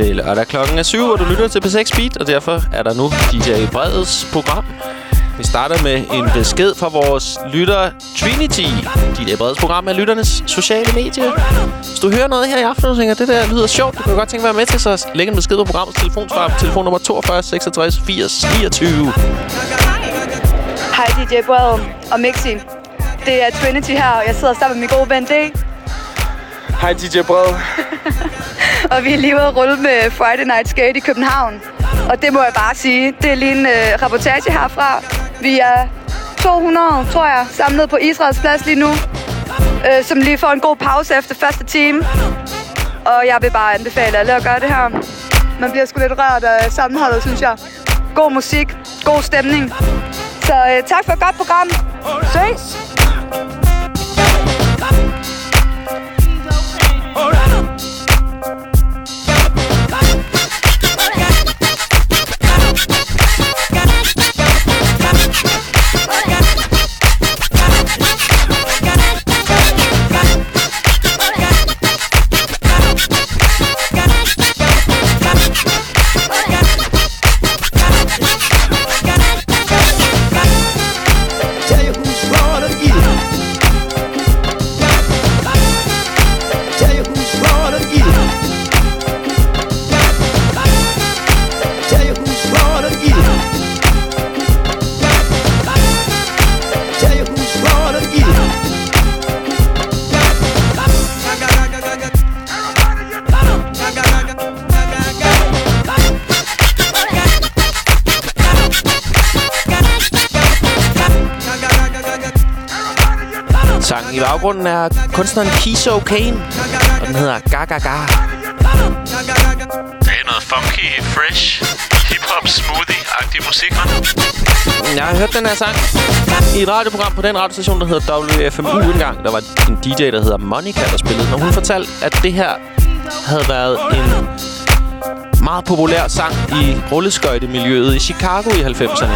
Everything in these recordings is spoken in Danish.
Det er lørdag klokken er 7, og du lytter til P6 Beat, og derfor er der nu DJ Breds program. Vi starter med en besked fra vores lytter Trinity. DJ Breds program er lytternes sociale medier. Hvis du hører noget her i aften, og tænker, det der lyder sjovt, du kan godt tænke at være med til, så læg en besked på programmets telefonsvar på telefonnummer 42 66 80 29. Hej DJ Bred og Mixi. Det er Trinity her, og jeg sidder sammen med min gode ven D. Hej DJ Bred. og vi er lige ude at rulle med Friday Night Skate i København. Og det må jeg bare sige, det er lige en uh, reportage herfra. Vi er 200, tror jeg, samlet på Israels plads lige nu. Uh, som lige får en god pause efter første time. Og jeg vil bare anbefale alle at gøre det her. Man bliver sgu lidt rørt af sammenholdet, synes jeg. God musik, god stemning. Så uh, tak for et godt program. Ses! Baggrunden er kunstneren Kiso Kane, og den hedder Gaga Ga. Det er noget funky, fresh, hip-hop, smoothie-agtig musik, man. Jeg har hørt den her sang i et radioprogram på den radiostation, der hedder WFMU engang. Der var en DJ, der hedder Monica, der spillede og hun fortalte, at det her havde været en meget populær sang i rulleskøjtemiljøet i Chicago i 90'erne.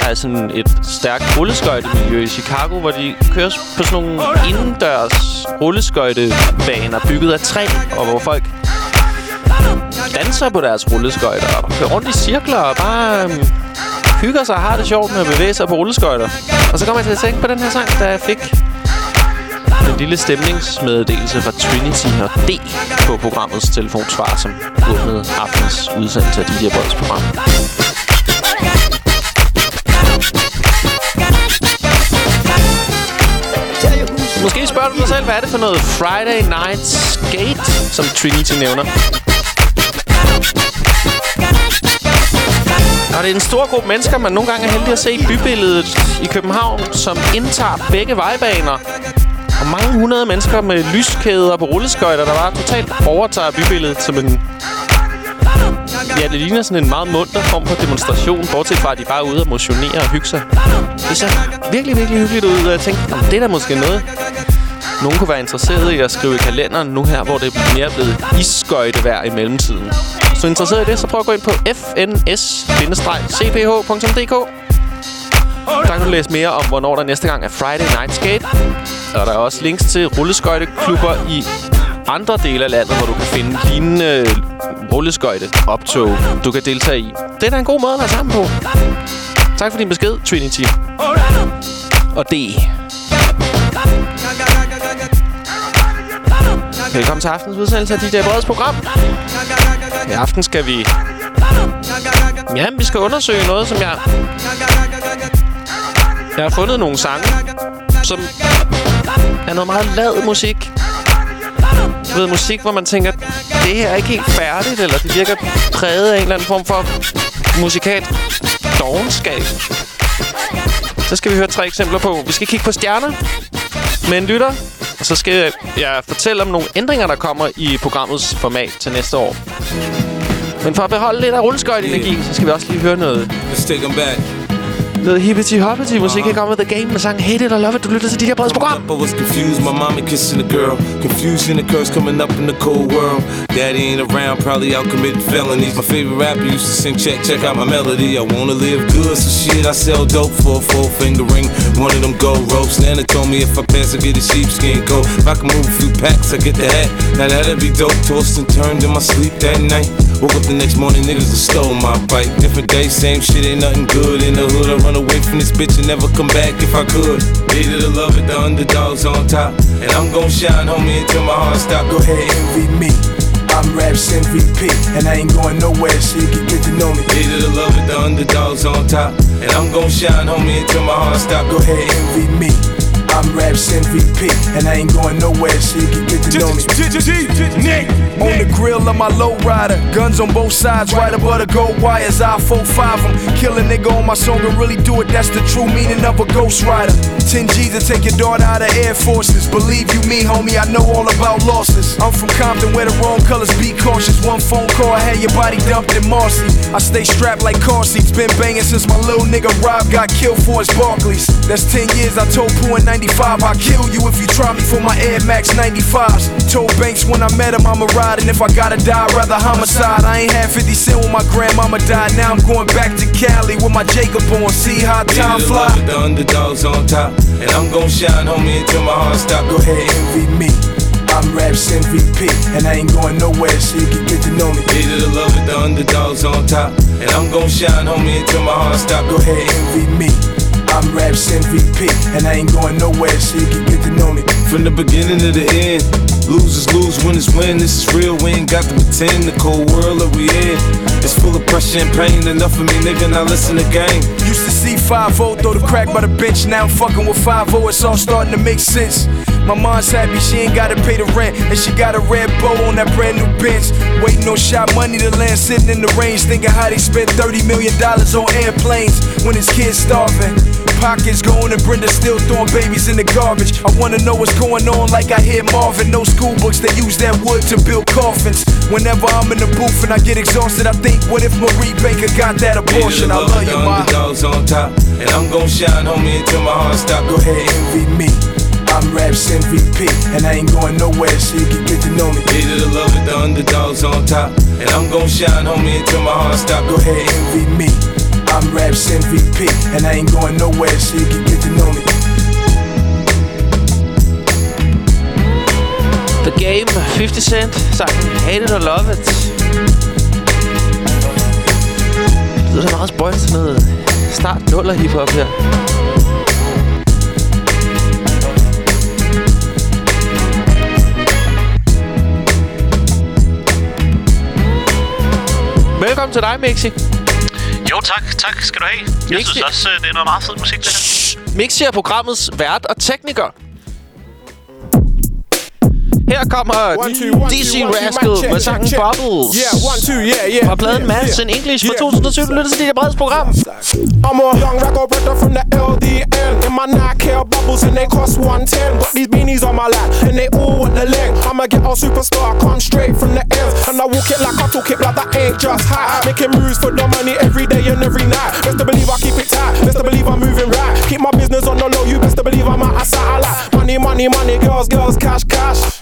Der er sådan et stærkt rulleskøjtemiljø i Chicago, hvor de kører på sådan nogle indendørs rulleskøjtebaner bygget af træ, og hvor folk danser på deres rulleskøjter og kører rundt i cirkler og bare øhm, hygger sig og har det sjovt med at bevæge sig på rulleskøjter. Og så kommer jeg til at tænke på den her sang, der jeg fik en lille stemningsmeddelelse fra Trinity og D på programmets telefonsvar, som åbnede aftens udsendelse af DJ Breds program. Spørger du dig selv, hvad er det for noget Friday Night Skate, som Trinity nævner? Og det er en stor gruppe mennesker, man nogle gange er heldig at se i bybilledet i København, som indtager begge vejbaner. Og mange hundrede mennesker med lyskæder på rulleskøjter, der bare totalt overtager bybilledet som en... Ja, det ligner sådan en meget munter form for demonstration, bortset fra, at de bare er ude og motionere og hygge sig. Det ser virkelig, virkelig hyggeligt ud, og jeg tænkte, det er da måske noget, nogen kunne være interesseret i at skrive i kalenderen nu her, hvor det er mere blevet isskøjtevejr i mellemtiden. Hvis du er interesseret i det, så prøv at gå ind på fns-cph.dk der kan du læse mere om, hvornår der næste gang er Friday Night Skate. Og der er også links til rulleskøjteklubber i andre dele af landet, hvor du kan finde lignende rulleskøjte optog, du kan deltage i. Det er da en god måde at være sammen på. Tak for din besked, Trinity. Og D. Velkommen til aftens udsendelse af DJ Breds program. I aften skal vi... Ja, vi skal undersøge noget, som jeg... Jeg har fundet nogle sange, som er noget meget lad musik. Du ved, musik, hvor man tænker, det her er ikke helt færdigt, eller det virker præget af en eller anden form for musikalt dogenskab. Så skal vi høre tre eksempler på. Vi skal kigge på stjerner med en lytter. Og så skal jeg fortælle om nogle ændringer, der kommer i programmets format til næste år. Men for at beholde lidt af rulleskøjt-energi, så skal vi også lige høre noget. Let's take them back. Noget hippity hoppity musik ah. her kommer The Game med sangen Hate It or Love It. Du lytter til DJ Breds program. I was confused, my mommy kissing a girl. Confusion and curse coming up in the cold world. Daddy ain't around, probably out committing felonies. My favorite rapper used to sing, check, check out my melody. I wanna live good, so shit, I sell dope for a four finger ring. One of them gold ropes. Nana told me if I pass, I get a sheepskin coat. If I can move a few packs, I get the hat. Now that'd be dope. Tossed and turned in my sleep that night. Woke up the next morning, niggas have stole my bike. Different day, same shit, ain't nothing good in the hood. I run away from this bitch and never come back if I could. Hated to love it, the underdogs on top. And I'm gon' shine, homie, until my heart stop. Go ahead, envy me. I'm Raps MVP, and I ain't going nowhere, so you can get to know me. Hated to love it, the underdogs on top. And I'm gon' shine, homie, until my heart stop. Go ahead, envy me. I'm Raps MVP, and I ain't going nowhere, so you can get to know me. On the grill of my low rider, guns on both sides, right above the gold wires. I 4-5 them, kill a nigga on my song and really do it. That's the true meaning of a ghost rider. 10 G's to take your daughter out of Air Forces. Believe you me, homie, I know all about losses. I'm from Compton where the wrong colors be cautious. One phone call, I had your body dumped in Marcy. I stay strapped like car seats, been banging since my little nigga Rob got killed for his Barclays. That's 10 years, I told Pooh in 95, I'll kill you if you try me for my Air Max 95s. Told Banks when I met him, I'ma ride, and if I gotta die, I'd rather homicide. I ain't had 50 cent when my grandmama died, now I'm going back to Cali with my Jacob on. See how time fly. the underdogs on top. And I'm gon' shine, homie, until my heart stop. Go ahead, envy me. I'm Raps MVP, and I ain't going nowhere, so you can get to know me. Hated to love it, the underdogs on top. And I'm gon' shine, homie, until my heart stop. Go ahead, envy me. I'm Raps MVP, and I ain't going nowhere, so you can get to know me. From the beginning to the end, losers lose, winners win. This is real, we ain't got to pretend. The cold world that we in is full of pressure and pain. Enough of me, nigga, now listen to game. Used to see 5 throw the crack by the bench. Now I'm fucking with 5 it's all starting to make sense. My mom's happy she ain't gotta pay the rent, and she got a red bow on that brand new bench. Waiting on shot money to land, sitting in the range, thinking how they spent 30 million dollars on airplanes when his kids starving. Pockets going and Brenda still throwing babies in the garbage. I wanna know what's going on, like I hear Marvin. No school books, they use that wood to build coffins. Whenever I'm in the booth and I get exhausted, I think, what if Marie Baker got that abortion? I love you, the ma. underdogs on top. And I'm gon' shine, homie, until my heart stop. Go ahead, envy me. I'm Raps MVP, and I ain't going nowhere, so you can get to know me. Hated the love it, the underdogs on top. And I'm gon' shine, homie, until my heart stop. Go ahead, envy me. I'm Raps MVP, and I ain't going nowhere, so you can get to know me. The Game, 50 Cent, sangen Hate It or Love It. Det lyder da meget spøjt til noget start nuller hiphop her. Velkommen til dig, Mexi. Jo, tak. Tak skal du have. Jeg Mixi. synes også, øh, det er noget meget fed musik, det her. Mixi er programmets vært og tekniker. Her kommer DC Rascal med sangen Bubbles. Yeah, one, two, yeah, yeah. Fra pladen Mads in English fra 2007. Du lytter til dit breds program. I'm a young rapper brother from the LDN. In my Nike Air bubbles and they cost 110. Got these beanies on my lap and they all want the length. I'ma get all superstar, come straight from the ends. And I walk it like I talk it like that ain't just high. Making moves for the money every day and every night. Best to believe I keep it tight. Best to believe I'm moving right. Keep my business on the low. You best to believe I'm out of satellite. Money, money, money, girls, girls, cash, cash.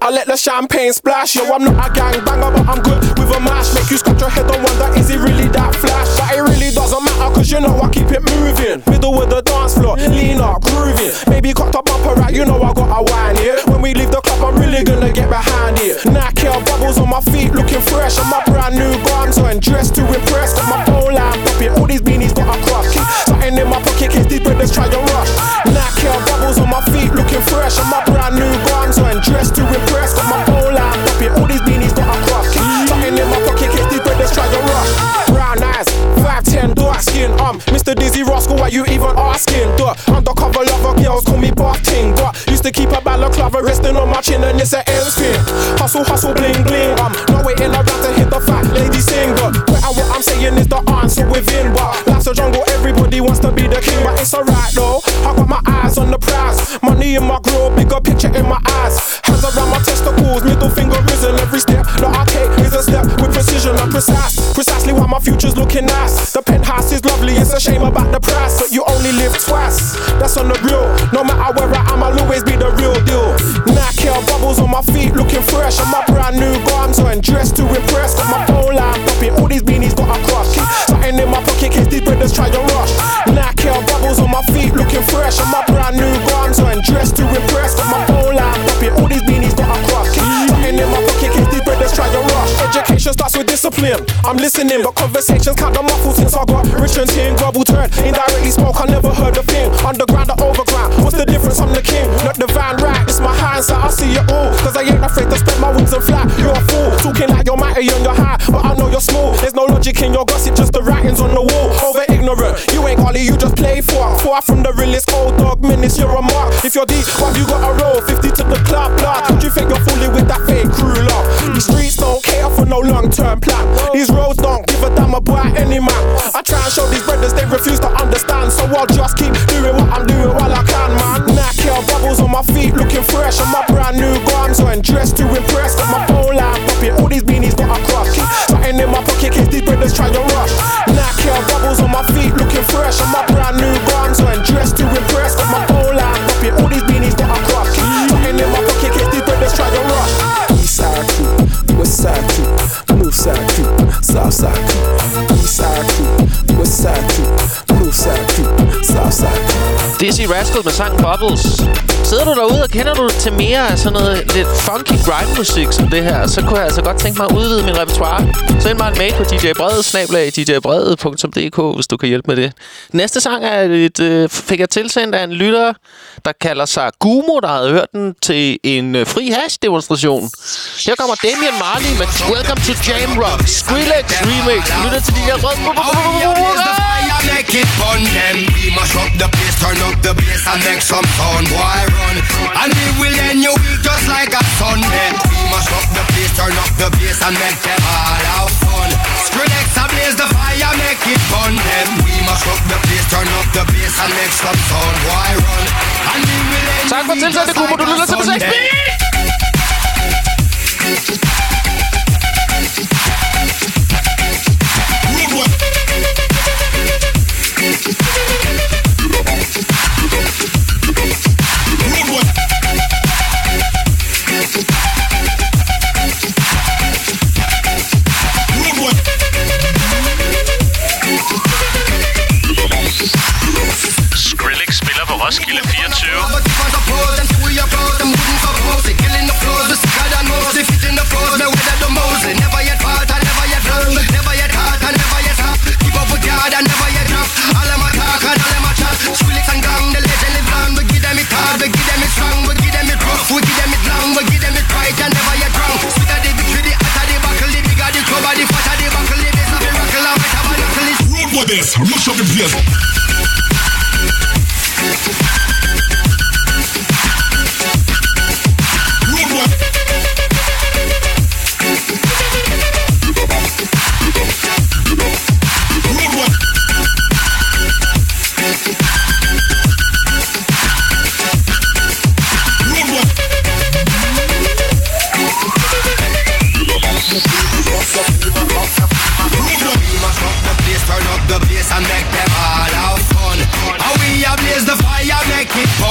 I let the champagne splash. Yo, I'm not a gang banger, but I'm good with a mash. Make you scratch your head and wonder, is it really that flash? But it really doesn't matter, cause you know I keep it moving. Middle with the dance floor, lean up, grooving. Maybe cut the bumper right, you know I got a wine here. When we leave the club, I'm really gonna get behind it. Nike bubbles on my feet, looking fresh. And my brand new guns on, dressed to impress. Got my pole line popping, all these beanies got a crush. Something in my pocket, case these brothers try to rush. Nike bubbles on my feet, looking fresh. And my brand new guns on, dressed to impress. Got my pole line popping, all these beanies got a. Keep something in my pocket, case these brothers try to rush. Brown eyes, 5'10, dark skin. Um, Mr. Dizzy Rascal, why you even asking? Duh, undercover lover girls call me Buff Ting. But used to keep a balaclava resting on my chin and it's an end spin. Hustle, hustle, bling, bling. Um, not waiting around to hit the fat lady sing. But what I'm saying is the answer within. But life's a jungle, everybody wants to be the king. But it's alright though, I got my eyes on the prize. Money in my grill, bigger picture in my eyes. Hands around my testicles, middle finger risen. Every step that I take is a step with precision and precise. Precisely why my future's looking nice. The penthouse is lovely, it's a shame about the price. But you only live twice, that's on the real. No matter where I am, I'll always be the real deal. Nike bubbles on my feet, looking fresh. And my brand new guns on, dressed to impress. Got my pole line popping, all these beanies got a crush. Something in my pocket, case these brothers try to rush. Nike bubbles on my feet, looking fresh. And my brand new guns on, dressed to impress. Education starts with discipline. I'm listening, but conversations can't the muffle since I got Richard's here in Grubble turn. Indirectly spoke, I never heard a thing. Underground or overground, what's the difference? I'm the king, not the van right. It's my hindsight, I see it all. Cause I ain't afraid to spread my wings and fly. You're a fool, talking like you're mighty and you're high, but I know you're small. There's no logic in your gossip, just the writings on the wall. Over ignorant, you just play for. Far from the realest old dog minutes, you're a mark. If you're deep, why you got a roll? 50 to the club, blood. Don't you think you're fooling with that fake crew love? These streets don't care for no long term plan. These roads don't give a damn about any man. I try and show these brothers they refuse to understand, so I'll just keep doing what I'm doing while I can, man. Nike bubbles on my feet, looking fresh, and my brand new garms on, dressed to impress. Got my phone line popping, all these beanies got a crush. Something in my pocket, case these brothers try to rush. Nike bubbles on my feet, looking fresh, and my brand new garms crew. Rascal med sangen Bubbles. Sidder du derude og kender du til mere af sådan noget lidt funky grime-musik som det her, så kunne jeg altså godt tænke mig at udvide min repertoire. Send mig en mail på djbrede, snablag djbrede.dk, hvis du kan hjælpe med det. Næste sang er et, øh, fik jeg tilsendt af en lytter, der kalder sig Gumo, der havde hørt den til en øh, fri hash-demonstration. Her kommer Damian Marley med Welcome to Jam Rock, Skrillex Remix. Lytter til DJ Brede. make it fun them We mash up the place, turn up the bass and make some sound Boy run. And we will end your week just like a Sunday. We mash up the place, turn up the bass and make them all have fun. Skrillex blaze the fire, make it fun. Them We mash up the place, turn up the bass and make some sound Boy run. And we will end Tak for your week tilsendt, just Kubo. like Du lytter a til B6 Sunday Skrillex spiller på Roskilde 24. This, rush up the place.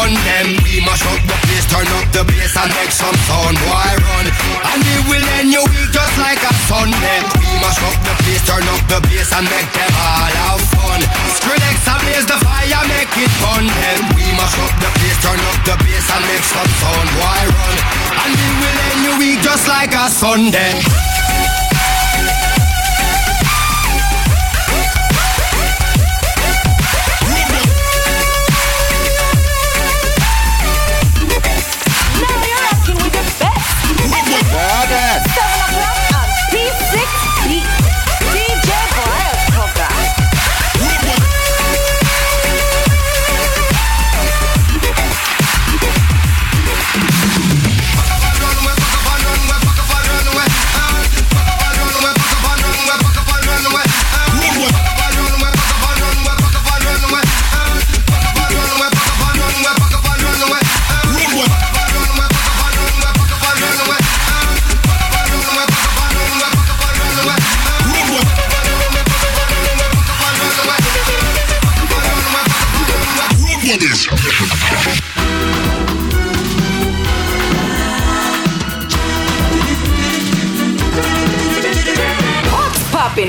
Fun. Them we mash up the place, turn up the bass and make some sound. Boy run, and we will end your week just like a Sunday. We mash up the place, turn up the bass and make them all have fun. Skrillex a blaze the fire, make it fun. Them we mash up the place, turn up the bass and make some sound. Boy run, and we will end your week just like a Sunday.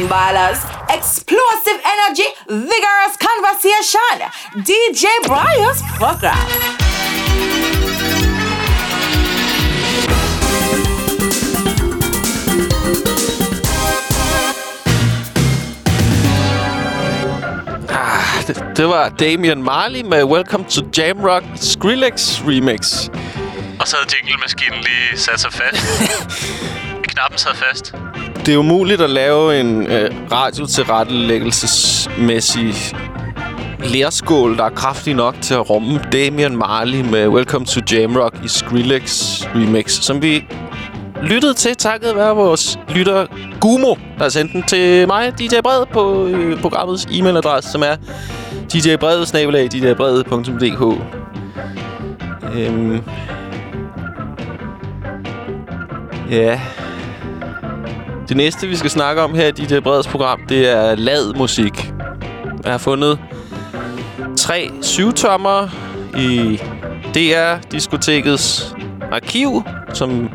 Ballers. Explosive energy, vigorous conversation. DJ Brian's program. Ah, det, det var Damian Marley med Welcome to Jamrock Skrillex Remix. Og så havde jinglemaskinen lige sat sig fast. Knappen sad fast. Det er umuligt at lave en øh, radiotilrettelæggelsesmæssig lærskål, der er kraftig nok til at rumme Damian Marley med Welcome to Jamrock i Skrillex Remix, som vi lyttede til takket være vores lytter Gumo, der sendte den til mig, DJ Bred, på øh, programmets e-mailadresse, som er djbred.dk. Øhm. Ja. Det næste, vi skal snakke om her i DJ Breds program, det er lad musik. Jeg har fundet tre syvtommer i DR-diskotekets arkiv, som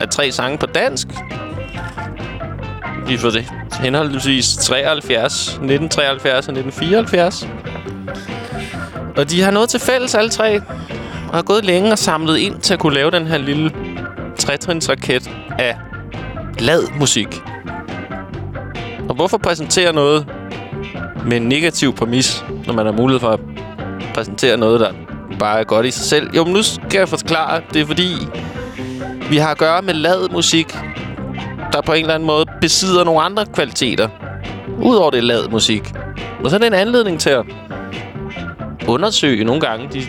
er tre sange på dansk. Lige for det henholdsvis 73, 1973 og 1974. Og de har noget til fælles, alle tre. Og har gået længe og samlet ind til at kunne lave den her lille trætrinsraket af lad musik. Og hvorfor præsentere noget med en negativ præmis, når man har mulighed for at præsentere noget, der bare er godt i sig selv? Jo, men nu skal jeg forklare. Det er fordi, vi har at gøre med lad musik, der på en eller anden måde besidder nogle andre kvaliteter. Udover det lad musik. Og så er det en anledning til at undersøge nogle gange de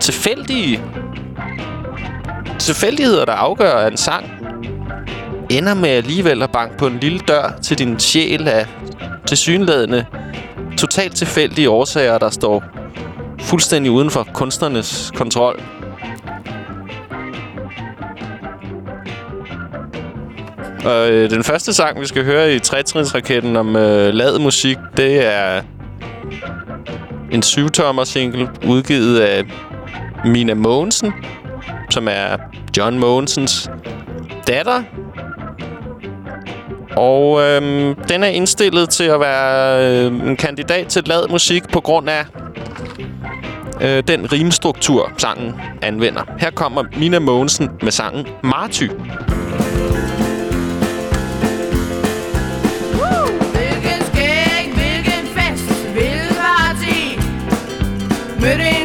tilfældige tilfældigheder, der afgør, at en sang ender med alligevel at banke på en lille dør til din sjæl af tilsyneladende totalt tilfældige årsager, der står fuldstændig uden for kunstnernes kontrol. Og øh, den første sang, vi skal høre i trætrinsraketten om øh, lad musik, det er en syvtommer single udgivet af Mina Mogensen, som er John Mogensens datter. Og øhm, den er indstillet til at være øh, en kandidat til lad musik på grund af øh, den rimstruktur, sangen anvender. Her kommer Mina Mogensen med sangen Marty. Hvilken skæg, hvilken fest, hvilken party Mødte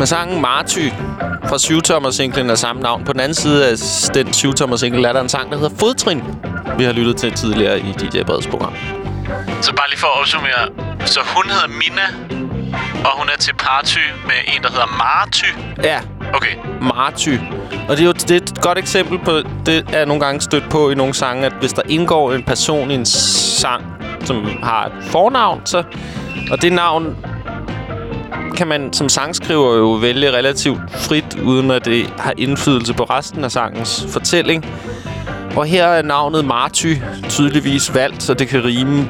med sangen Marty fra syvtommer-singlen af samme navn. På den anden side af den syvtommer-single er der en sang, der hedder Fodtrin. Vi har lyttet til tidligere i DJ Breds program. Så bare lige for at opsummere. Så hun hedder Mina, og hun er til party med en, der hedder Marty. Ja. Okay. Marty. Og det er jo det er et godt eksempel på, det er nogle gange stødt på i nogle sange, at hvis der indgår en person i en sang, som har et fornavn, så, og det navn kan man som sangskriver jo vælge relativt frit, uden at det har indflydelse på resten af sangens fortælling. Og her er navnet Marty tydeligvis valgt, så det kan rime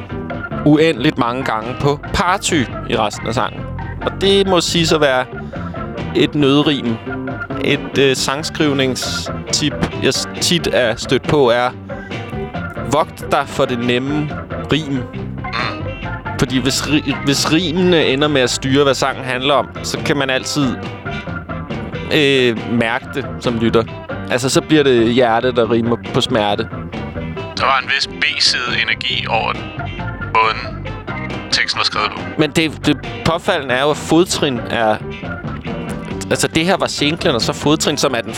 uendeligt mange gange på party i resten af sangen. Og det må sige at være et nødrim. Et øh, sangskrivningstip, jeg tit er stødt på, er vogt dig for det nemme rim. Fordi hvis, hvis rimene ender med at styre, hvad sangen handler om, så kan man altid øh, mærke det som lytter. Altså, så bliver det hjerte, der rimer på smerte. Der var en vis B-side energi over måden, teksten var skrevet på. Men det, det påfaldende er jo, at fodtrin er... Altså, det her var singlen, og så fodtrin, som er den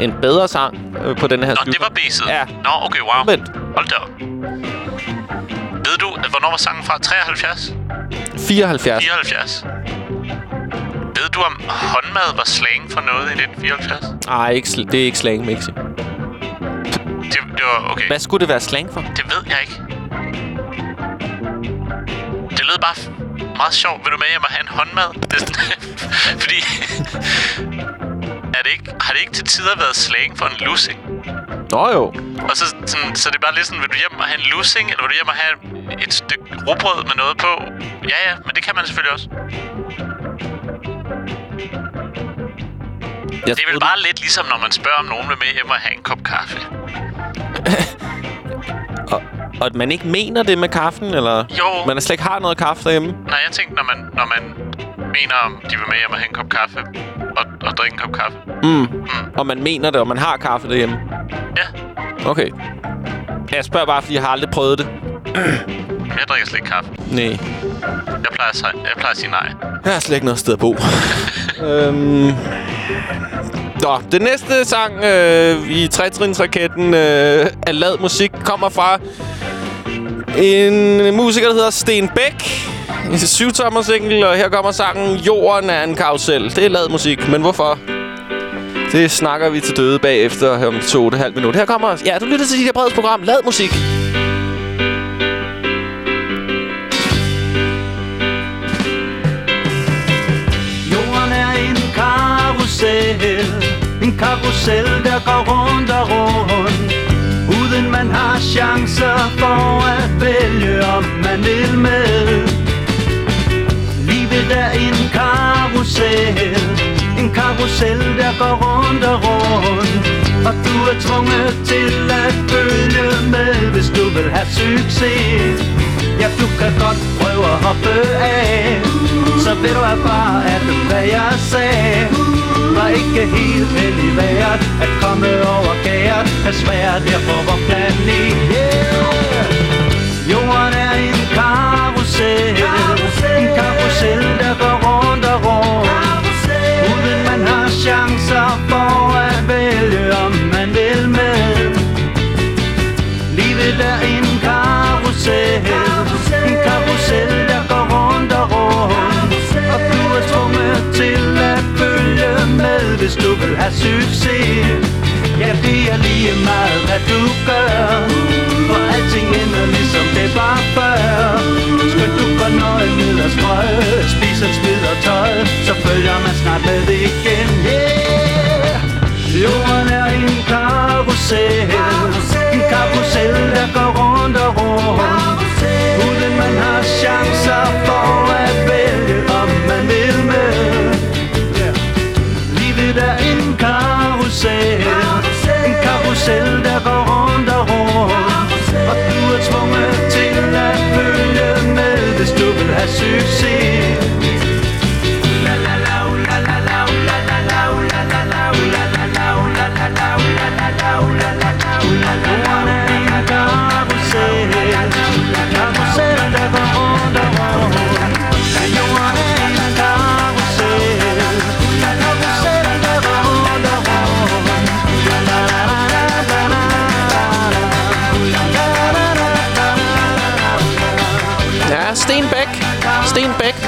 en bedre sang øh, på den her Nå, det var B-siden? Ja. Nå, okay, wow. Vent. Hold da op. Hvornår var sangen fra? 73? 74. 74? Ved du, om håndmad var slang for noget i 1974? Nej, ikke, sl- det er ikke slang, Mixi. Det, det var okay. Hvad skulle det være slang for? Det ved jeg ikke. Det lød bare meget sjovt. Vil du med hjem og have en håndmad? Det er sådan, fordi... er det ikke, har det ikke til tider været slang for en lussing? Nå jo. Og så, sådan, så det er bare lidt sådan, vil du hjem og have en lussing, eller vil du hjem og have et stykke rugbrød med noget på? Ja, ja, men det kan man selvfølgelig også. Jeg det er vel bare lidt ligesom, når man spørger, om nogen vil med hjem og have en kop kaffe. Og, og at man ikke mener det med kaffen, eller? Jo. Man slet ikke har noget kaffe derhjemme? Nej, jeg tænkte, når man, når man mener, om de vil med hjem og have en kop kaffe, og, og drikke en kop kaffe. Mm. mm. Og man mener det, og man har kaffe derhjemme? Ja. Okay. Jeg spørger bare, fordi jeg har aldrig prøvet det. Jeg drikker slet ikke kaffe. Nej. Jeg plejer, at, jeg plejer at sige nej. Jeg har slet ikke noget sted at bo. øhm... Nå, det næste sang øh, i trætrinsraketten øh, af lad musik kommer fra en musiker, der hedder Sten Bæk. En syvtommer single, og her kommer sangen Jorden er en karusel. Det er lad musik, men hvorfor? Det snakker vi til døde bagefter om to og et halvt minut. Her kommer... Ja, du lytter til dit breds program. Lad musik. Jorden er en karusel En karusel, der går rundt og rundt Uden man har chancer for at vælge, om man vil med Livet er en karusel en karusel, der går rundt og rundt. Og du er tvunget til at følge med Hvis du vil have succes. Ja, du kan godt prøve at hoppe af. Så vil du erfare, at hvad jeg sagde. Var ikke helt vel i vejret At komme over gæret. Er svært her på vores planet yeah! Jorden er en karusel En karusel, chancer for at vælge, om man vil med. Livet er en karusel. En karusel, der går rundt og rundt. Og du er tvunget til at følge med Hvis du vil have succes. Ja, det er lige meget, hvad du gør. For alting ender ligesom det var før. Skal du gå nøje ned og strøge Så følger man snart med igen. Yeah! Jorden er en karusel. En karusel, der går rundt og rundt. Uden man har chancer for at vælge, om man vil med. Livet er en karusel. En karusel, der går rundt og rundt. Og du er tvunget til at følge med Hvis du vil have succes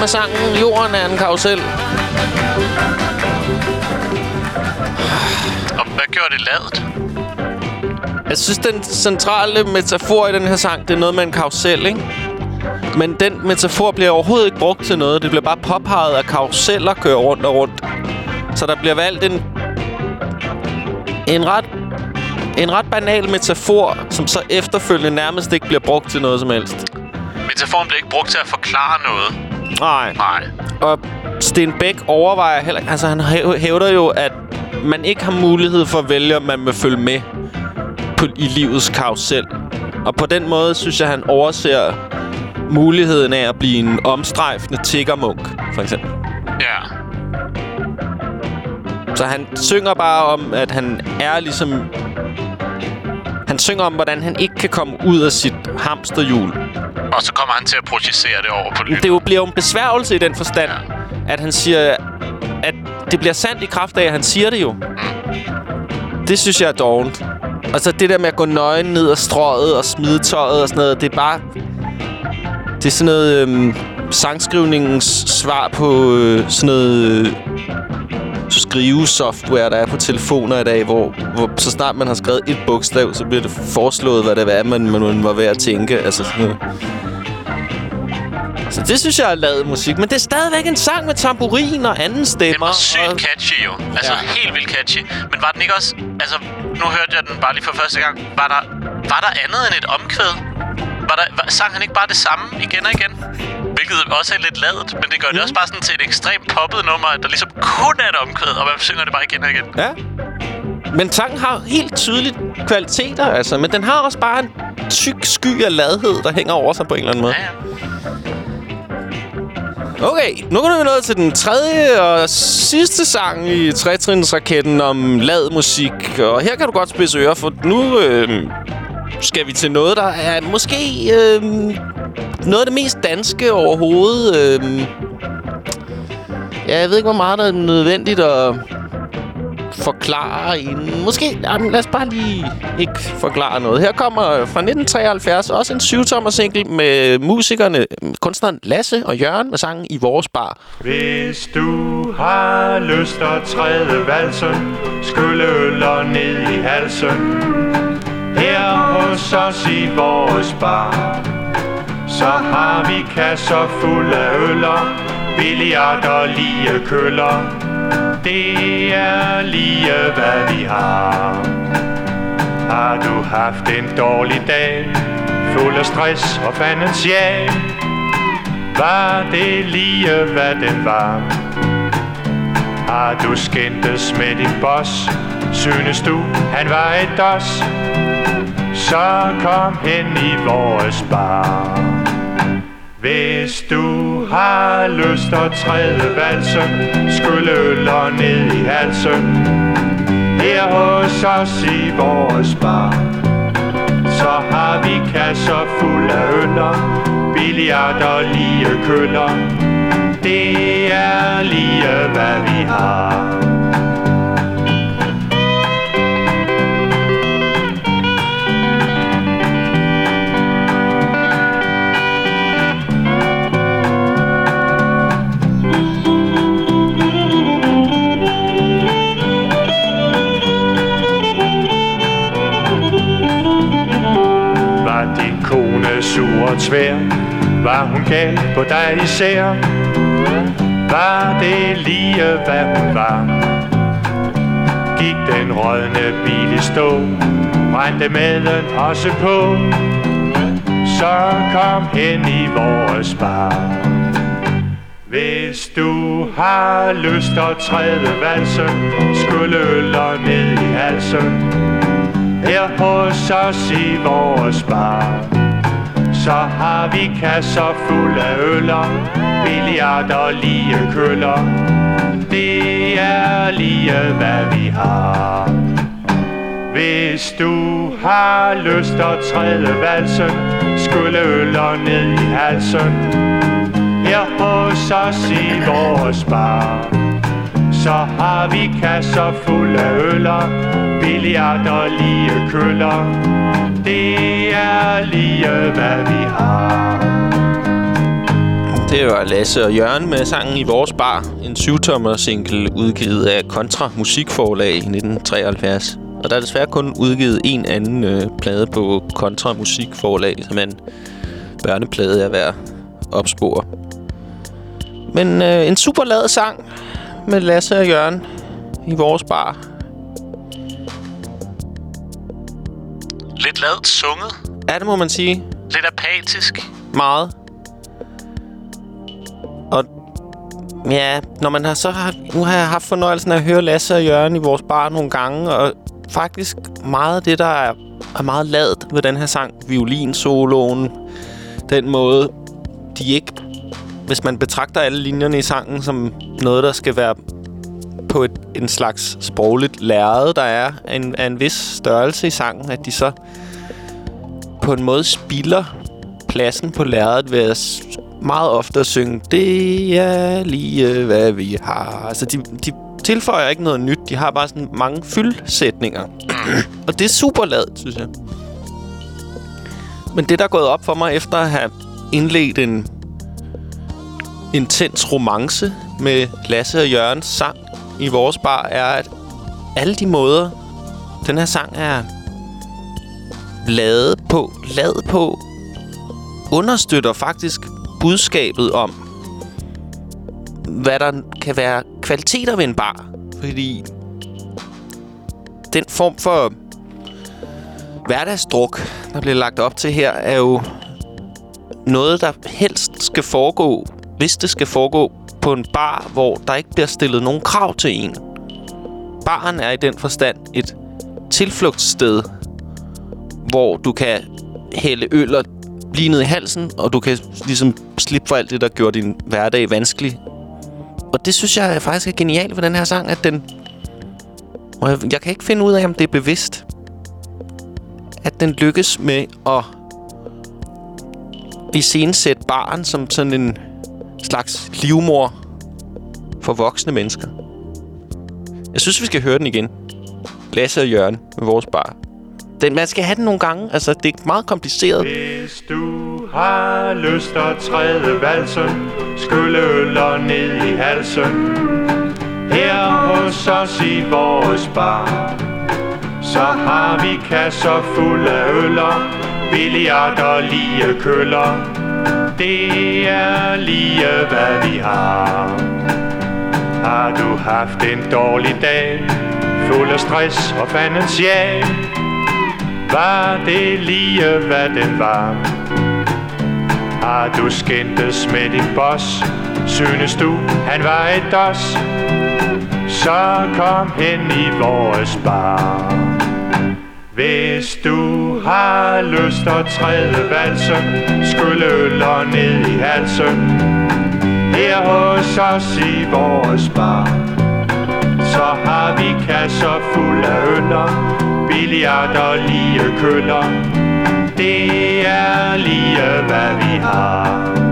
Med sangen Jorden er en karusel. Og hvad gjorde det ladet? Jeg synes, den centrale metafor i den her sang, det er noget med en karusel, ikke? Men den metafor bliver overhovedet ikke brugt til noget. Det bliver bare påpeget, at karuseller kører rundt og rundt. Så der bliver valgt en... En ret... En ret banal metafor, som så efterfølgende nærmest ikke bliver brugt til noget som helst. Metaforen bliver ikke brugt til at forklare noget. Nej. Nej. Og Sten Bæk overvejer heller ikke... Altså, han hæv- hævder jo, at man ikke har mulighed for at vælge, om man vil følge med på, i livets karusel. Og på den måde synes jeg, han overser muligheden af at blive en omstrejfende tiggermunk, for eksempel. Ja. Så han synger bare om, at han er ligesom... Han synger om, hvordan han ikke kan komme ud af sit hamsterhjul. Og så kommer han til at projicere det over på lyden. Det jo bliver jo en besværgelse i den forstand, at han siger, at det bliver sandt i kraft af, at han siger det jo. Det synes jeg er dovent. Og så det der med at gå nøgen ned ad strøget og smide tøjet og sådan noget, det er bare... Det er sådan noget øhm, sangskrivningens svar på øh, sådan noget øh, skrivesoftware, der er på telefoner i dag, hvor, hvor så snart man har skrevet et bogstav, så bliver det foreslået, hvad det er, man, man var ved at tænke. Altså sådan noget. Så det synes jeg er lavet musik. Men det er stadigvæk en sang med tamburin og anden stemmer. Den var sygt og... catchy jo. Altså Ja. helt vildt catchy. Men var den ikke også... Altså, nu hørte jeg den bare lige for første gang. Var der, var der andet end et omkvæd? Var der, var, sang han ikke bare det samme igen og igen? Hvilket også er lidt ladet, men det gør det også bare sådan til et ekstremt poppet nummer, der ligesom kun er et omkvæd, og man synger det bare igen og igen. Ja. Men sangen har helt tydeligt kvaliteter, altså. Men den har også bare en tyk sky af ladhed, der hænger over sig på en eller anden måde. Ja, ja. Okay, nu er vi nået til den tredje og sidste sang i trætrinsraketten om lad musik. Og her kan du godt spidse ører, for nu øh, skal vi til noget, der er måske øh, noget af det mest danske overhovedet. Øh, ja, jeg ved ikke, hvor meget der er nødvendigt at forklare en... Måske... Jamen, lad os bare lige ikke forklare noget. Her kommer fra 1973 også en syvtommer single med musikerne, kunstneren Lasse og Jørgen med sangen I Vores Bar. Hvis du har lyst at træde valsen, skulle øller ned i halsen. Her hos os i vores bar, så har vi kasser fulde af øller, billiard og lige køller. Det er lige hvad vi har. Har du haft en dårlig dag, fuld af stress og fandens jag, var det lige hvad den var. Har du skændtes med din boss, synes du han var et dos, så kom hen i vores bar. Hvis du har lyst at træde valsen, skulle øller ned i halsen. Her hos os i vores bar, så har vi kasser fuld af øller, billiard og lige køller. Det er lige hvad vi har. Sur og tvær? Var hun gal på dig især? Var det lige hvad hun var? Gik den rådne bil i stå? Brændte maden også på? Så kom hen i vores bar. Hvis du har lyst at træde valsen, skulle øller ned i halsen. Her hos os i vores bar har vi kasser fulde af øller Billiard og lige køller. Det er lige hvad vi har. Hvis du har lyst at træde valsen Skulle øller ned i halsen. Her hos os i vores bar så har vi kasser fulde af øller, billiard og lige køller. Det er lige hvad vi har. Det var Lasse og Jørgen med sangen I Vores Bar. En syvtommer single udgivet af Kontra Musikforlag i 1973. Og der er desværre kun udgivet en anden øh, plade på Kontra Musikforlag, som er en børneplade er værd opspore. Men øh, en super lavet sang med Lasse og Jørgen i vores bar. Lidt lavet sunget. Ja, det må man sige. Lidt apatisk. Meget. Og ja, når man har så har, nu har jeg haft fornøjelsen af at høre Lasse og Jørgen i vores bar nogle gange, og faktisk meget af det, der er, er meget ladet ved den her sang, violinsoloen, den måde, de ikke, hvis man betragter alle linjerne i sangen som noget, der skal være på et, en slags sprogligt lærred, der er en, af en vis størrelse i sangen, at de så på en måde spilder pladsen på lærredet ved at meget ofte at synge Det er lige, øh, hvad vi har. Altså, de, de tilføjer ikke noget nyt. De har bare sådan mange fyldsætninger. Og det er super ladet, synes jeg. Men det, der er gået op for mig efter at have indledt en intens romance med Lasse og Jørgens sang i vores bar, er, at alle de måder, den her sang er lade på, lad på, understøtter faktisk budskabet om, hvad der kan være kvaliteter ved en bar. Fordi den form for hverdagsdruk, der bliver lagt op til her, er jo noget, der helst skal foregå, hvis det skal foregå på en bar, hvor der ikke bliver stillet nogen krav til en. Baren er i den forstand et tilflugtssted, hvor du kan hælde øl og blive ned i halsen, og du kan ligesom slippe for alt det, der gjorde din hverdag vanskelig. Og det synes jeg faktisk er genialt ved den her sang, at den... Og jeg, jeg kan ikke finde ud af, om det er bevidst, at den lykkes med at iscenesætte barn som sådan en slags livmor for voksne mennesker. Jeg synes, vi skal høre den igen. Lasse og Jørgen med vores bar. Den, man skal have den nogle gange. Altså, det er meget kompliceret. Hvis du har lyst at træde valsen, skylle øller ned i halsen. Her hos os i vores bar, så har vi kasser fulde af øller, og lige køller. Det er lige hvad vi har. Har du haft en dårlig dag, fuld af stress og fandens jag, var det lige hvad den var? Har du skændtes med din boss? Synes du han var et dos? Så kom hen i vores bar. Hvis du har lyst at træde valsen Skulle øller ned i halsen. Her hos os i vores bar. Så har vi kasser fuld af øller, billiarder lige køller. Det er lige hvad vi har.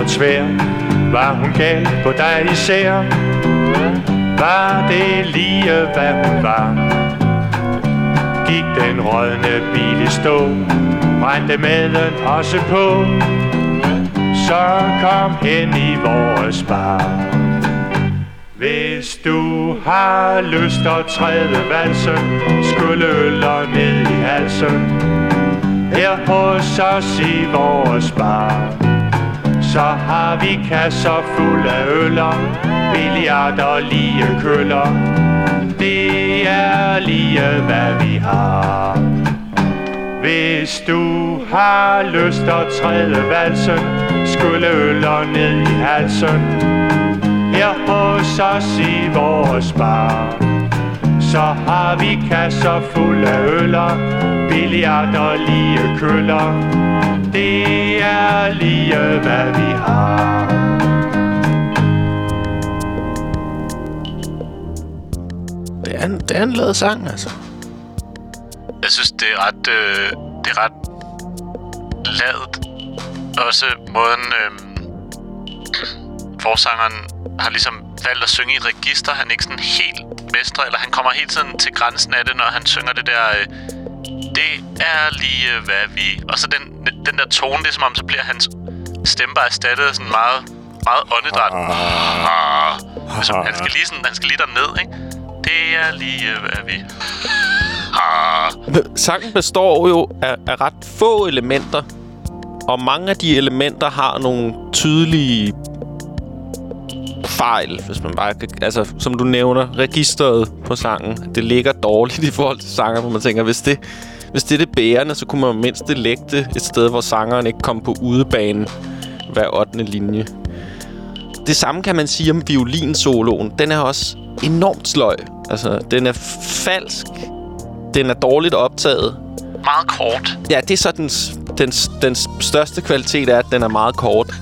Kone svær? og? Var hun gal på dig især? Var det lige hvad hun var? Gik den rådne bil i stå? Brændte maden også på? Så kom hen i vores bar Hvis du har lyst at træde valsen Skulle øller ned i halsen her hos os i vores bar så har vi kasser fulde af øller og lige køller. Det er lige hvad vi har. Hvis du har lyst at træde valsen Skulle øller ned i halsen. Her hos os i vores bar så har vi kasser fulde af øller og lige køller. Det er lige hvad vi har Det er en, det er en lavet sang, altså. Jeg synes, det er ret, øh, det er ret ladet. Også måden, øh, forsangeren har ligesom valgt at synge i et register, han ikke sådan helt mestre, eller han kommer hele tiden til grænsen af det, når han synger det der... Øh, det er lige, hvad vi... Og så den, den der tone, det er som om, så bliver hans stemme bare erstattet af sådan meget, meget åndedræt. Ah. Så han skal lige sådan, han skal lige derned, ikke? Det er lige, hvad vi... Ah. Sangen består jo af, af ret få elementer. Og mange af de elementer har nogle tydelige fejl, hvis man bare kan... Altså, som du nævner, registret på sangen, det ligger dårligt i forhold til sanger, hvor man tænker, hvis det, hvis det er det bærende, så kunne man mindst det lægge det et sted, hvor sangeren ikke kom på udebane hver 8. linje. Det samme kan man sige om violinsoloen. Den er også enormt sløj. Altså, den er falsk. Den er dårligt optaget. Meget kort. Ja, det er så den, den, den største kvalitet er, at den er meget kort.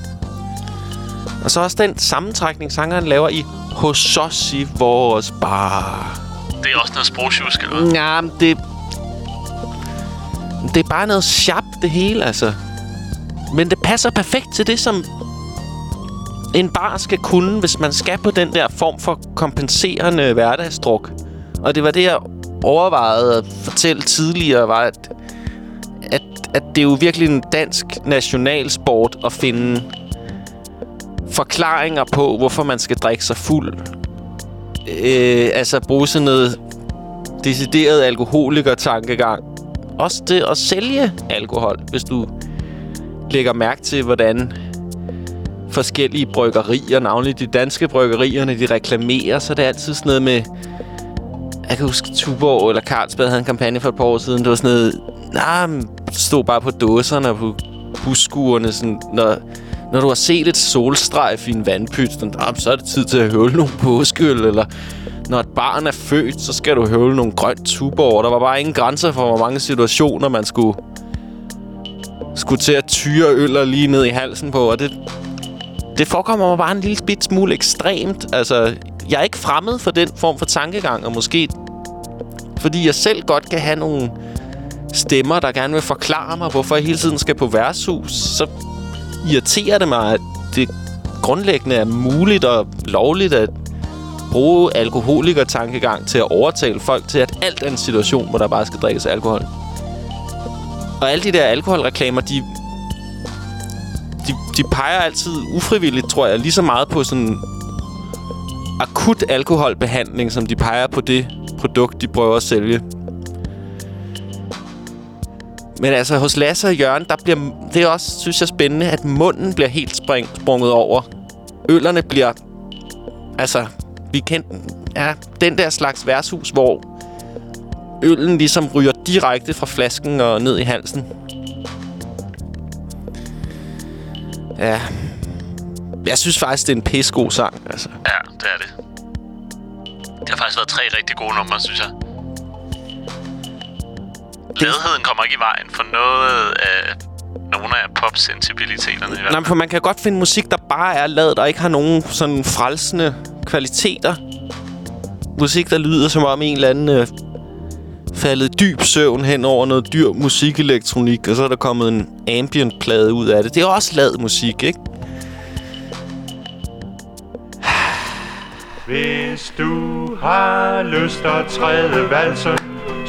Og så også den sammentrækning, sangeren laver i Hos os i vores bar. Det er også noget sprogsjusk, eller hvad? Ja, men det... Det er bare noget sharp, det hele, altså. Men det passer perfekt til det, som en bar skal kunne, hvis man skal på den der form for kompenserende hverdagsdruk. Og det var det, jeg overvejede at fortælle tidligere, var, at, at, at det er jo virkelig en dansk nationalsport at finde forklaringer på, hvorfor man skal drikke sig fuld. Øh, altså bruge sådan noget decideret alkoholiker-tankegang. Også det at sælge alkohol, hvis du lægger mærke til, hvordan forskellige bryggerier, navnlig de danske bryggerier, de reklamerer, så er det altid sådan noget med... Jeg kan huske, Tuborg eller Carlsberg havde en kampagne for et par år siden. Det var sådan noget... Nej, nah, stod bare på dåserne og på huskuerne, sådan... Når, når du har set et solstrejf i en vandpyt, ah, så er det tid til at høvle nogle påskyld, eller når et barn er født, så skal du høvle nogle grønt tuborg. Der var bare ingen grænser for, hvor mange situationer man skulle, skulle til at tyre øller lige ned i halsen på, og det, det forekommer mig bare en lille bit smule ekstremt. Altså, jeg er ikke fremmed for den form for tankegang, og måske fordi jeg selv godt kan have nogle stemmer, der gerne vil forklare mig, hvorfor jeg hele tiden skal på værtshus, så irriterer det mig, at det grundlæggende er muligt og lovligt at bruge alkoholiker-tankegang til at overtale folk til, at alt er en situation, hvor der bare skal drikkes alkohol. Og alle de der alkoholreklamer, de, de, de peger altid ufrivilligt, tror jeg, lige så meget på sådan akut alkoholbehandling, som de peger på det produkt, de prøver at sælge. Men altså, hos Lasse og Jørgen, der bliver, det er også, synes jeg, spændende, at munden bliver helt spring, sprunget over. Øllerne bliver... Altså, vi kendte... Ja, den der slags værtshus, hvor øllen ligesom ryger direkte fra flasken og ned i halsen. Ja. Jeg synes faktisk, det er en pissegod sang, altså. Ja, det er det. Det har faktisk været tre rigtig gode numre, synes jeg. Gladheden kommer ikke i vejen for noget af nogle af pop-sensibiliteterne. i Nej, for man kan godt finde musik, der bare er lavet, og ikke har nogen sådan frelsende kvaliteter. Musik, der lyder som om en eller anden øh, faldet dyb søvn hen over noget dyr musikelektronik, og så er der kommet en ambient-plade ud af det. Det er også lavet musik, ikke? Hvis du har lyst at træde valsen,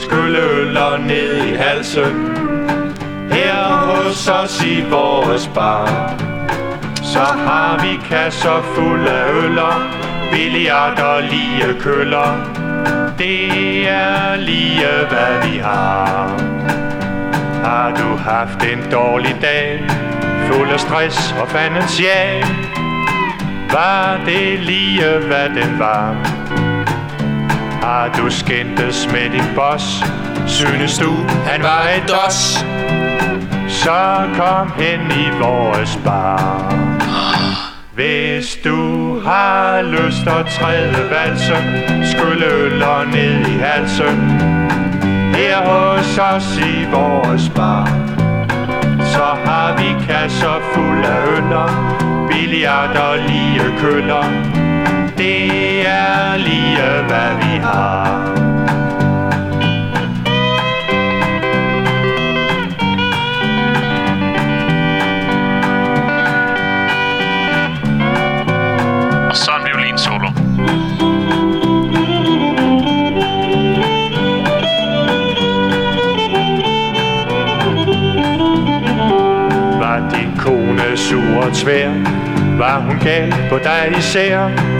skylleøller ned i halsen. Her hos os i vores bar, så har vi kasser fulde af øller, og lige køller. Det er lige hvad vi har. Har du haft en dårlig dag, fuld af stress og fandens jag, var det lige hvad den var. Har du skændtes med din boss? Synes du, han var et dos? Så kom hen i vores bar. Hvis du har lyst at træde valsen, skulle øller ned i halsen. Her hos os i vores bar. Så har vi kasser fuld af øller, og lige køller kærlige, hvad vi har. Og så en violinsolo. Var din kone sur og tvær? Var hun gal på dig især?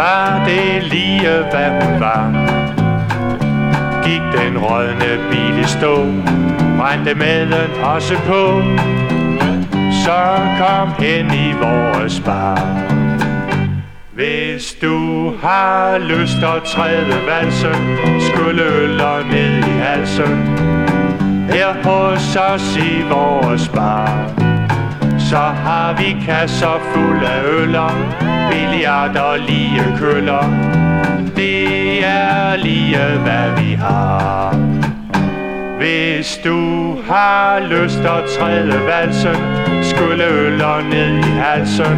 Var det lige hvad hun var? Gik den rådne bil i stå Brændte maden også på. Så kom hen i vores bar. Hvis du har lyst at træde valsen Skulle øller ned i halsen. Her hos os i vores bar. Så har vi kasser fulde af øller Billiard og lige køller. Det er lige hvad vi har. Hvis du har lyst at træde valsen Skulle øller ned i halsen.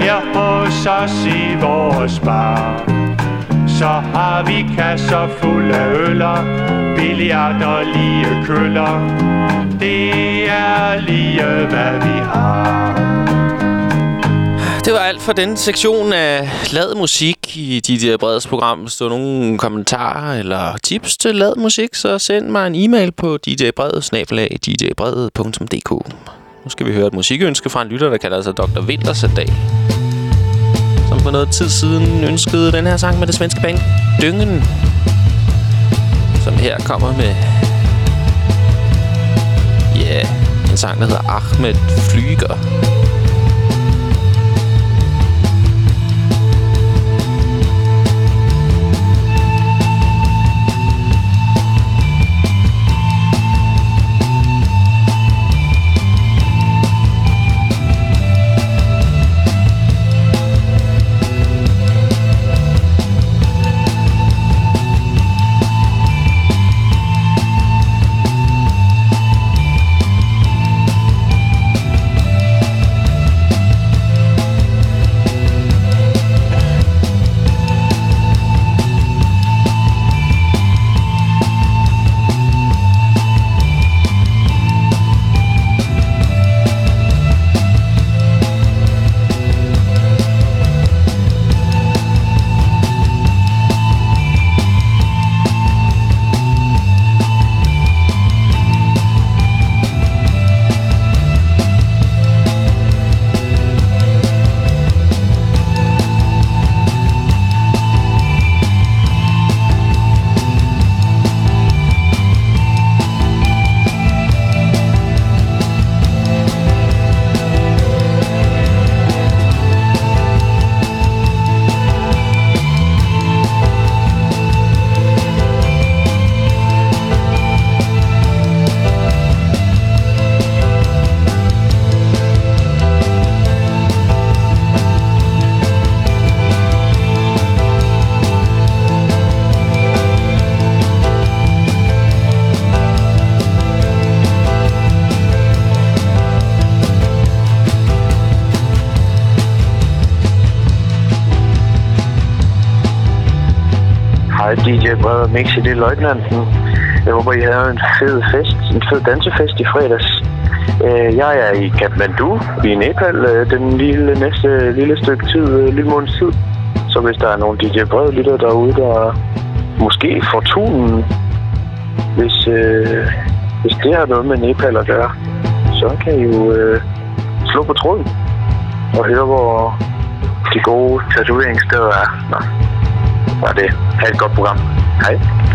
Her hos os i vores bar Så har vi kasser fulde af øller og lige køller. Det er hvad vi har Det var alt for den sektion af lad musik i DJ Breds program. Hvis du har nogle kommentarer eller tips til lad musik, så send mig en e-mail på djbredet.dk. Nu skal vi høre et musikønske fra en lytter, der kalder sig Dr. Vintersadal. Som for noget tid siden ønskede den her sang med det svenske band Dyngen. Som her kommer med af en sang, der hedder Ahmed Flyger. Til det er Løjtnanten. Jeg håber, I havde en fed fest, en fed dansefest i fredags. Øh, jeg er i Kathmandu i Nepal øh, den lille næste lille stykke tid, øh, lille måneds tid. Så hvis der er nogle DJ Brede lytter derude, der måske får tunen, hvis, øh, hvis det har noget med Nepal at gøre, så kan I jo øh, slå på tråden og høre, hvor de gode tatoveringssteder er. Nå, var det. Ha' et godt program. Hej.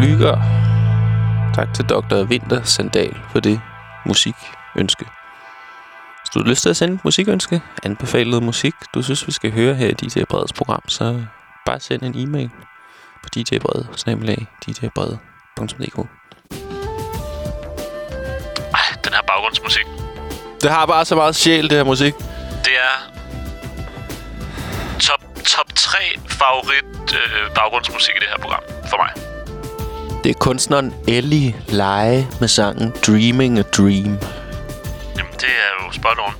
Flyger. Tak til Dr. Vinter Sandal for det musikønske. Hvis du har lyst til at sende et musikønske, anbefalet musik, du synes, vi skal høre her i DJ Breds program, så bare send en e-mail på djbred.dk. Den her baggrundsmusik. Det har bare så meget sjæl, det her musik. Det er top, top 3 favorit øh, baggrundsmusik i det her program for mig. Det er kunstneren Ellie Leje med sangen Dreaming a Dream. Jamen, det er jo spot on.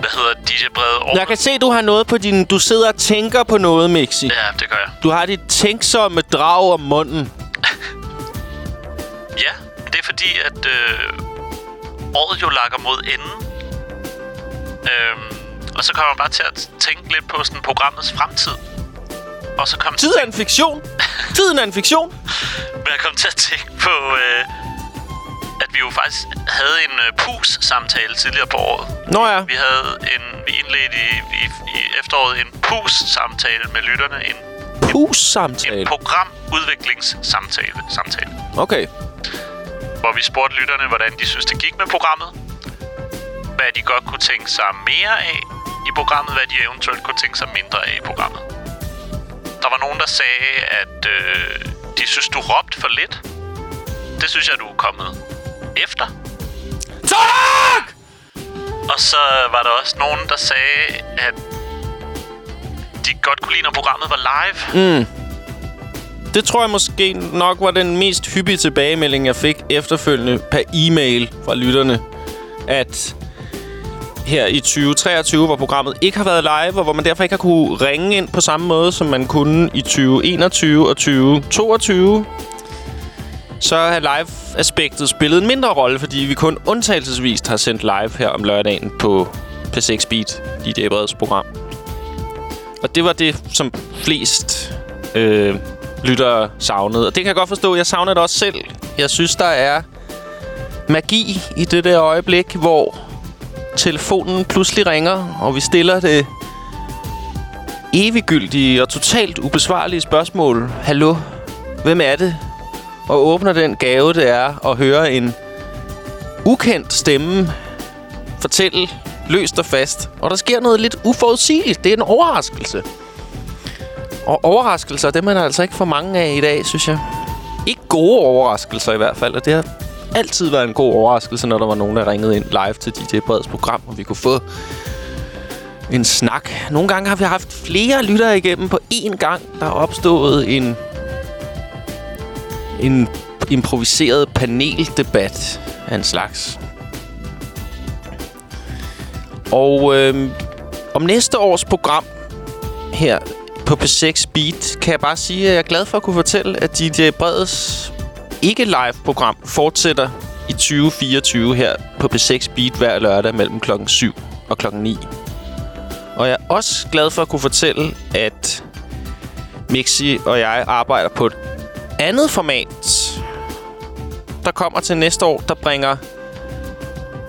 Hvad hedder DJ Brede År? Jeg kan se, du har noget på din... Du sidder og tænker på noget, Mixi. Ja, det gør jeg. Du har dit tænksomme drag om munden. Ja, det er fordi, at øh, året jo lakker mod enden. Øhm, og så kommer man bare til at tænke lidt på sådan programmets fremtid. Og så kom Tid er en fiktion. Tiden er en fiktion. Men jeg kom til at tænke på, øh, at vi jo faktisk havde en øh, pus-samtale tidligere på året. Nå ja. Vi havde en, vi indledte i, i, i efteråret en pus-samtale med lytterne. En Pus-samtale? En programudviklingssamtale. Samtale. Okay. Hvor vi spurgte lytterne, hvordan de synes, det gik med programmet. Hvad de godt kunne tænke sig mere af i programmet. Hvad de eventuelt kunne tænke sig mindre af i programmet. Der var nogen, der sagde, at øh, de synes, du råbte for lidt. Det synes jeg, du er kommet efter. Tak! Og så var der også nogen, der sagde, at de godt kunne lide, når programmet var live. Mm. Det tror jeg måske nok var den mest hyppige tilbagemelding, jeg fik efterfølgende per e-mail fra lytterne. At her i 2023, hvor programmet ikke har været live, og hvor man derfor ikke har kunne ringe ind på samme måde, som man kunne i 2021 og 2022, så har live-aspektet spillet en mindre rolle, fordi vi kun undtagelsesvist har sendt live her om lørdagen på P6 Beat, DJ Breds program. Og det var det, som flest øh, lyttere savnede. Og det kan jeg godt forstå. Jeg savner det også selv. Jeg synes, der er magi i det der øjeblik, hvor telefonen pludselig ringer, og vi stiller det eviggyldige og totalt ubesvarlige spørgsmål. Hallo, hvem er det? Og åbner den gave, det er at høre en ukendt stemme fortælle løst og fast. Og der sker noget lidt uforudsigeligt. Det er en overraskelse. Og overraskelser, dem er der altså ikke for mange af i dag, synes jeg. Ikke gode overraskelser i hvert fald, og det har altid været en god overraskelse, når der var nogen, der ringede ind live til DJ Breds program, og vi kunne få en snak. Nogle gange har vi haft flere lyttere igennem på én gang. Der er opstået en, en improviseret paneldebat af en slags. Og øh, om næste års program her på P6 Beat, kan jeg bare sige, at jeg er glad for at kunne fortælle, at DJ Breds ikke-live-program fortsætter i 2024 her på P6 Beat hver lørdag mellem klokken 7 og klokken 9. Og jeg er også glad for at kunne fortælle, at Mixi og jeg arbejder på et andet format, der kommer til næste år, der bringer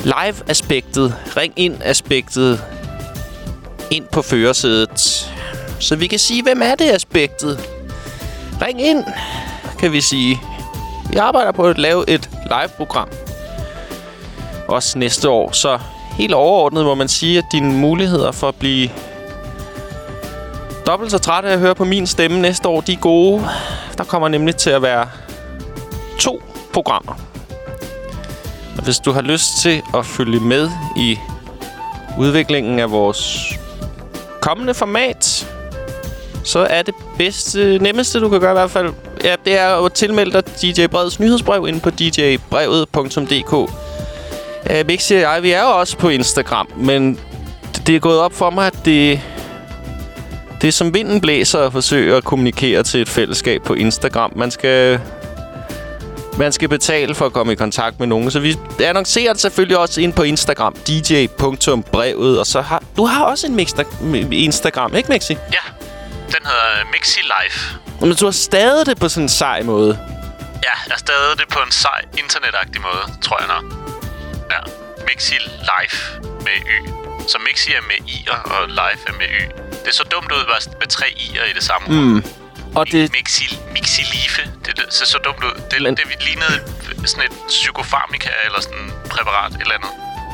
live-aspektet, ring-ind-aspektet ind på førersædet. Så vi kan sige, hvem er det aspektet? Ring ind, kan vi sige. Vi arbejder på at lave et live-program. Også næste år. Så helt overordnet må man sige, at dine muligheder for at blive dobbelt så træt af at høre på min stemme næste år, de er gode. Der kommer nemlig til at være to programmer. Og hvis du har lyst til at følge med i udviklingen af vores kommende format, så er det bedste, nemmeste du kan gøre i hvert fald, ja, det er at tilmelde dig DJ Breds nyhedsbrev inde på djbrevet.dk. Uh, øh, Mixi og jeg, vi er jo også på Instagram, men det er gået op for mig, at det, det er som vinden blæser at forsøge at kommunikere til et fællesskab på Instagram. Man skal, man skal betale for at komme i kontakt med nogen. Så vi annoncerer det selvfølgelig også ind på Instagram. dj.brevet. Og så har... Du har også en mixta- Instagram, ikke Mixi? Ja, den hedder Mixi Live. Men du har stadig det på sådan en sej måde. Ja, jeg er stadig det på en sej, internetagtig måde, tror jeg nok. Ja, Mixi Live med Y. Så Mixi er med I'er, og Live er med Y. Det så dumt ud bare med tre i'er i det samme. Mm. Og det... Mixi, mixilife. Det, det ser så dumt ud. Det, Men... det lignede sådan et psykofarmika eller sådan et præparat eller andet.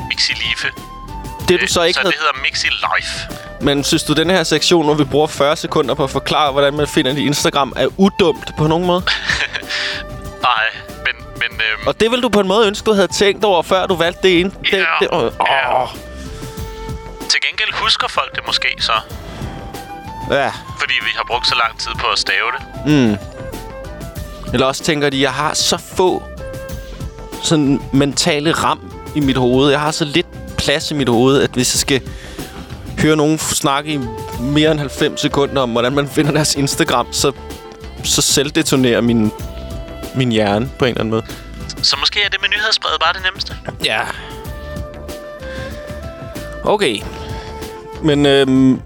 Mixilife. Det du så ikke så havde... det hedder Mixilife. Men synes du, den her sektion, hvor vi bruger 40 sekunder på at forklare, hvordan man finder dit Instagram, er udumt på nogen måde? Nej, men... men øhm, Og det vil du på en måde ønske, du havde tænkt over, før du valgte det ene. Det, Ja, det, åh, ja. åh. til gengæld husker folk det måske så. Ja. Fordi vi har brugt så lang tid på at stave det. Mm. Eller også tænker de, jeg har så få sådan mentale ram i mit hoved. Jeg har så lidt plads i mit hoved, at hvis jeg skal høre nogen snakke i mere end 90 sekunder om, hvordan man finder deres Instagram, så, så selvdetonerer min, min hjerne på en eller anden måde. Så måske er det med nyhedsbrevet bare det nemmeste. Ja. Okay. Men øhm,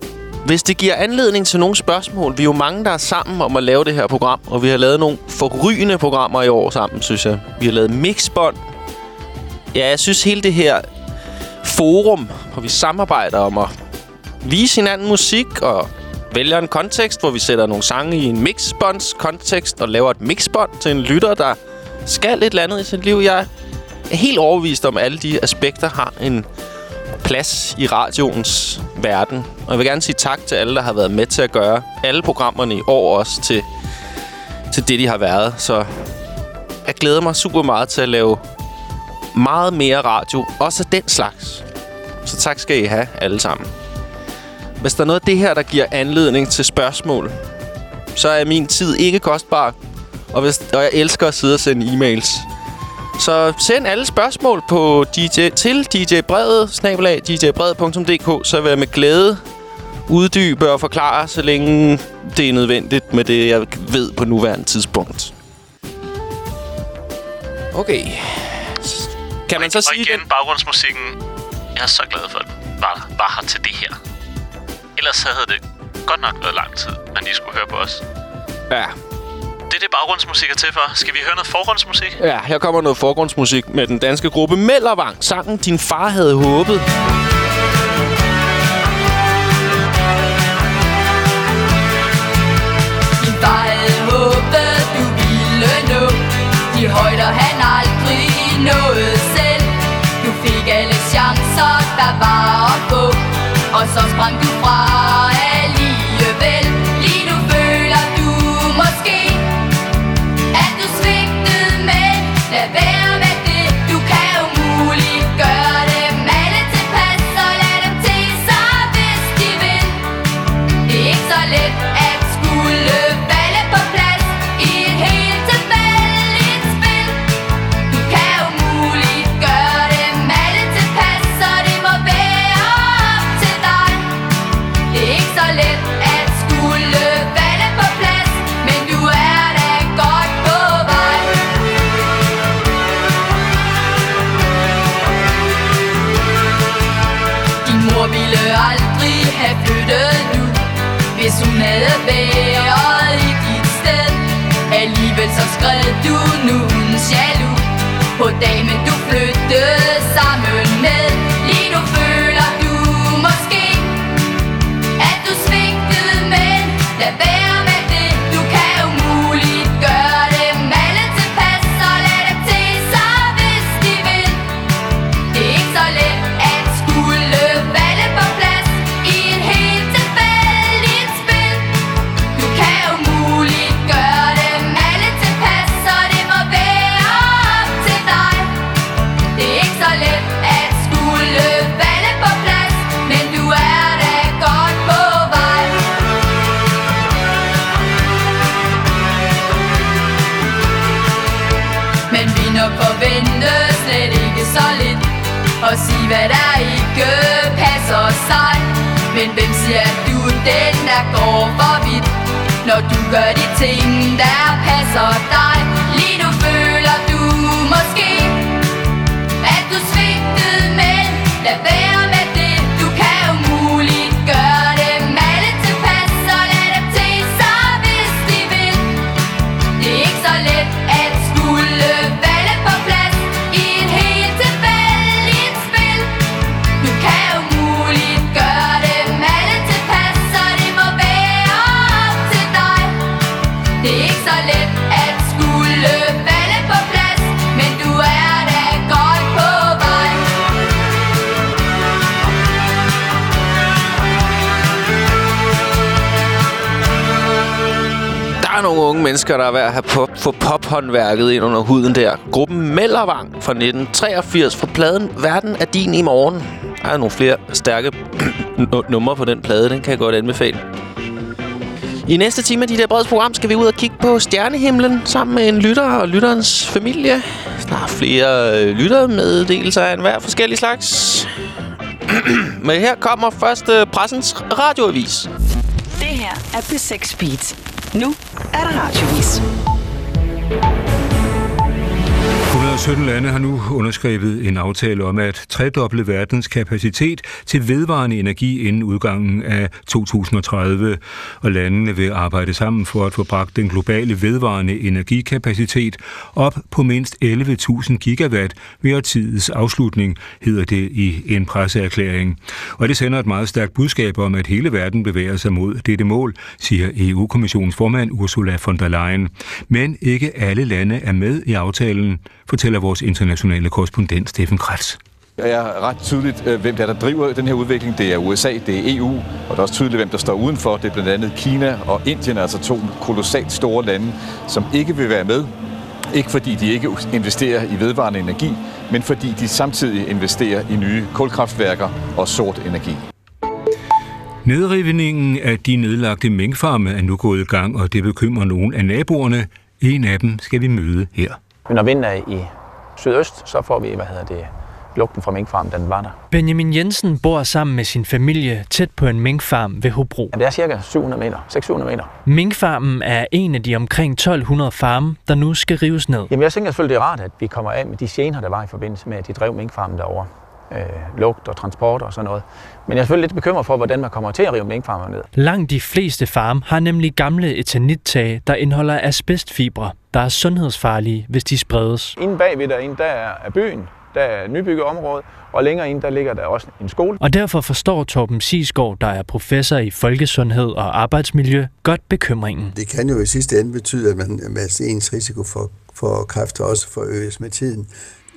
hvis det giver anledning til nogle spørgsmål, vi er jo mange, der er sammen om at lave det her program, og vi har lavet nogle forrygende programmer i år sammen, synes jeg. Vi har lavet mixbånd. Ja, jeg synes hele det her forum, hvor vi samarbejder om at vise hinanden musik og vælger en kontekst, hvor vi sætter nogle sange i en mixbonds kontekst og laver et mixbånd til en lytter, der skal et eller andet i sit liv. Jeg er helt overbevist om, at alle de aspekter har en plads i radioens verden. Og jeg vil gerne sige tak til alle, der har været med til at gøre alle programmerne i år også til, til det, de har været. Så jeg glæder mig super meget til at lave meget mere radio. Også af den slags. Så tak skal I have alle sammen. Hvis der er noget af det her, der giver anledning til spørgsmål, så er min tid ikke kostbar. Og, hvis, og jeg elsker at sidde og sende e-mails. Så send alle spørgsmål på DJ, til djbrevet, snabelag djbrevet.dk, så vil jeg med glæde uddybe og forklare, så længe det er nødvendigt med det, jeg ved på nuværende tidspunkt. Okay. Kan man så og sige igen, baggrundsmusikken. Jeg er så glad for, at den var, var her til det her. Ellers så havde det godt nok været lang tid, man lige skulle høre på os. Ja. Det er det, baggrundsmusik er til for. Skal vi høre noget forgrundsmusik? Ja, her kommer noget forgrundsmusik med den danske gruppe Mellervang. Sangen Din far havde håbet. Din far havde håbet, du ville nå De højder han aldrig nåede selv Du fik alle chancer, der var at få Og så sprang du fra På damen du flyttede og du gør de ting der passer dig. Unge mennesker, der er ved at have pop, få pophåndværket ind under huden der. Gruppen Mellervang fra 1983 fra pladen Verden er din i morgen. Der er nogle flere stærke numre på den plade, den kan jeg godt anbefale. I næste time af de der breds program skal vi ud og kigge på stjernehimlen sammen med en lytter og lytterens familie. Der er flere øh, lyttermeddelelser af enhver forskellig slags. Men her kommer først pressens radioavis. Det her er P6 Beat. Nu er der radiovis. 117 lande har nu underskrevet en aftale om at tredoble verdens kapacitet til vedvarende energi inden udgangen af 2030, og landene vil arbejde sammen for at få bragt den globale vedvarende energikapacitet op på mindst 11.000 gigawatt ved årtidets afslutning, hedder det i en presseerklæring. Og det sender et meget stærkt budskab om, at hele verden bevæger sig mod dette mål, siger EU-kommissionens formand Ursula von der Leyen. Men ikke alle lande er med i aftalen, fortæller vores internationale korrespondent Steffen. Det er ret tydeligt, øh, hvem der, er, der driver den her udvikling. Det er USA, det er EU, og det er også tydeligt, hvem der står udenfor. Det er blandt andet Kina og Indien, altså to kolossalt store lande, som ikke vil være med. Ikke fordi de ikke investerer i vedvarende energi, men fordi de samtidig investerer i nye kulkraftværker og sort energi. Nedrivningen af de nedlagte minkfarme er nu gået i gang, og det bekymrer nogle af naboerne. En af dem skal vi møde her. Men når vinden er i sydøst, så får vi, hvad hedder det, lugten fra minkfarmen, den var der. Benjamin Jensen bor sammen med sin familie tæt på en minkfarm ved Hobro. Ja, det er cirka 700 meter, 600 meter. Minkfarmen er en af de omkring 1200 farme, der nu skal rives ned. Jamen jeg tænker selvfølgelig, det er rart, at vi kommer af med de gener, der var i forbindelse med, at de drev minkfarmen derovre. Øh, lugt og transport og sådan noget. Men jeg er selvfølgelig lidt bekymret for, hvordan man kommer til at rive minkfarmer ned. Langt de fleste farme har nemlig gamle eternittage, der indeholder asbestfibre, der er sundhedsfarlige, hvis de spredes. Inde bagved derinde, der er byen, der er nybygget område, og længere ind, der ligger der også en skole. Og derfor forstår Torben Sisgaard, der er professor i folkesundhed og arbejdsmiljø, godt bekymringen. Det kan jo i sidste ende betyde, at man med ens risiko for, for kræft også forøges med tiden.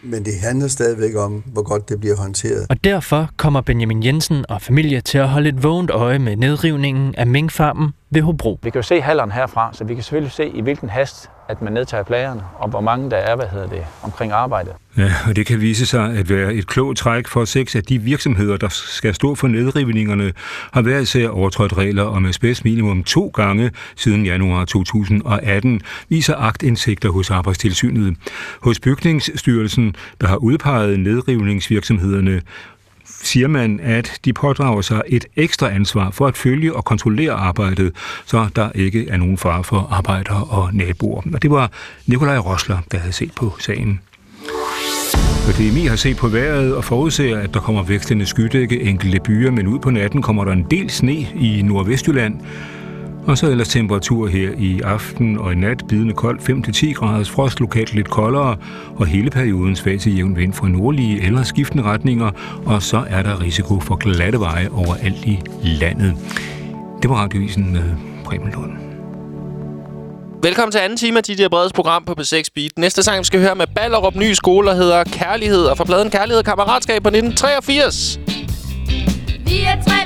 Men det handler stadigvæk om, hvor godt det bliver håndteret. Og derfor kommer Benjamin Jensen og familie til at holde et vågent øje med nedrivningen af minkfarmen ved Hobro. Vi kan jo se halleren herfra, så vi kan selvfølgelig se, i hvilken hast at man nedtager plagerne, og hvor mange der er, hvad hedder det, omkring arbejdet. Ja, og det kan vise sig at være et klogt træk for seks af de virksomheder, der skal stå for nedrivningerne, har været især overtrådt regler om asbest minimum to gange siden januar 2018, viser agtindsigter hos Arbejdstilsynet. Hos Bygningsstyrelsen, der har udpeget nedrivningsvirksomhederne, siger man, at de pådrager sig et ekstra ansvar for at følge og kontrollere arbejdet, så der ikke er nogen fare for arbejdere og naboer. Og det var Nikolaj Rosler, der havde set på sagen. Og DMI har set på vejret og forudser, at der kommer vækstende skydække enkelte byer, men ud på natten kommer der en del sne i Nordvestjylland. Og så ellers temperatur her i aften og i nat, bidende koldt 5-10 graders frost, lokalt lidt koldere, og hele perioden svag til jævn vind fra nordlige eller skiftende retninger, og så er der risiko for glatte veje overalt i landet. Det var radiovisen med Preben Lund. Velkommen til anden time af DJ Breds program på P6 Beat. Næste sang, vi skal høre med Ballerup Ny Skole, der hedder Kærlighed, og fra pladen Kærlighed og Kammeratskab på 1983. Vi er tre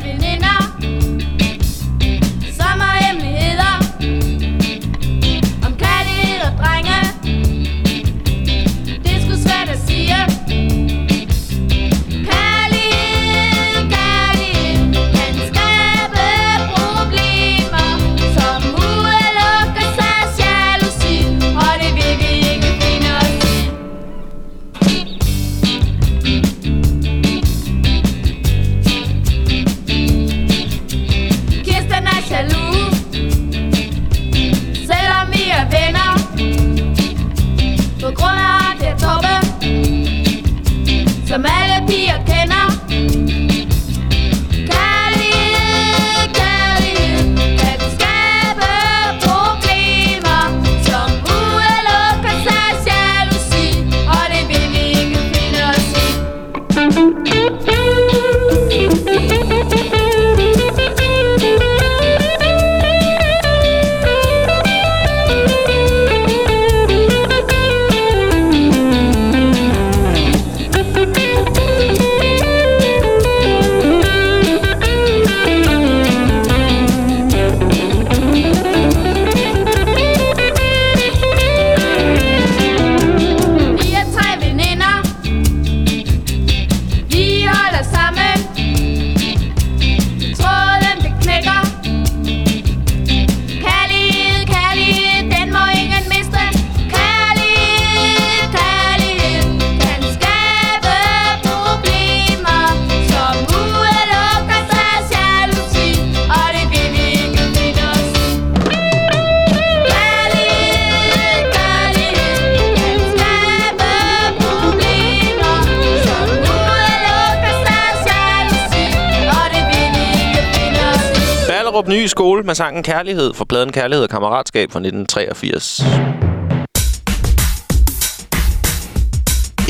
Ballerup Nye Skole med sangen Kærlighed for pladen Kærlighed og Kammeratskab fra 1983.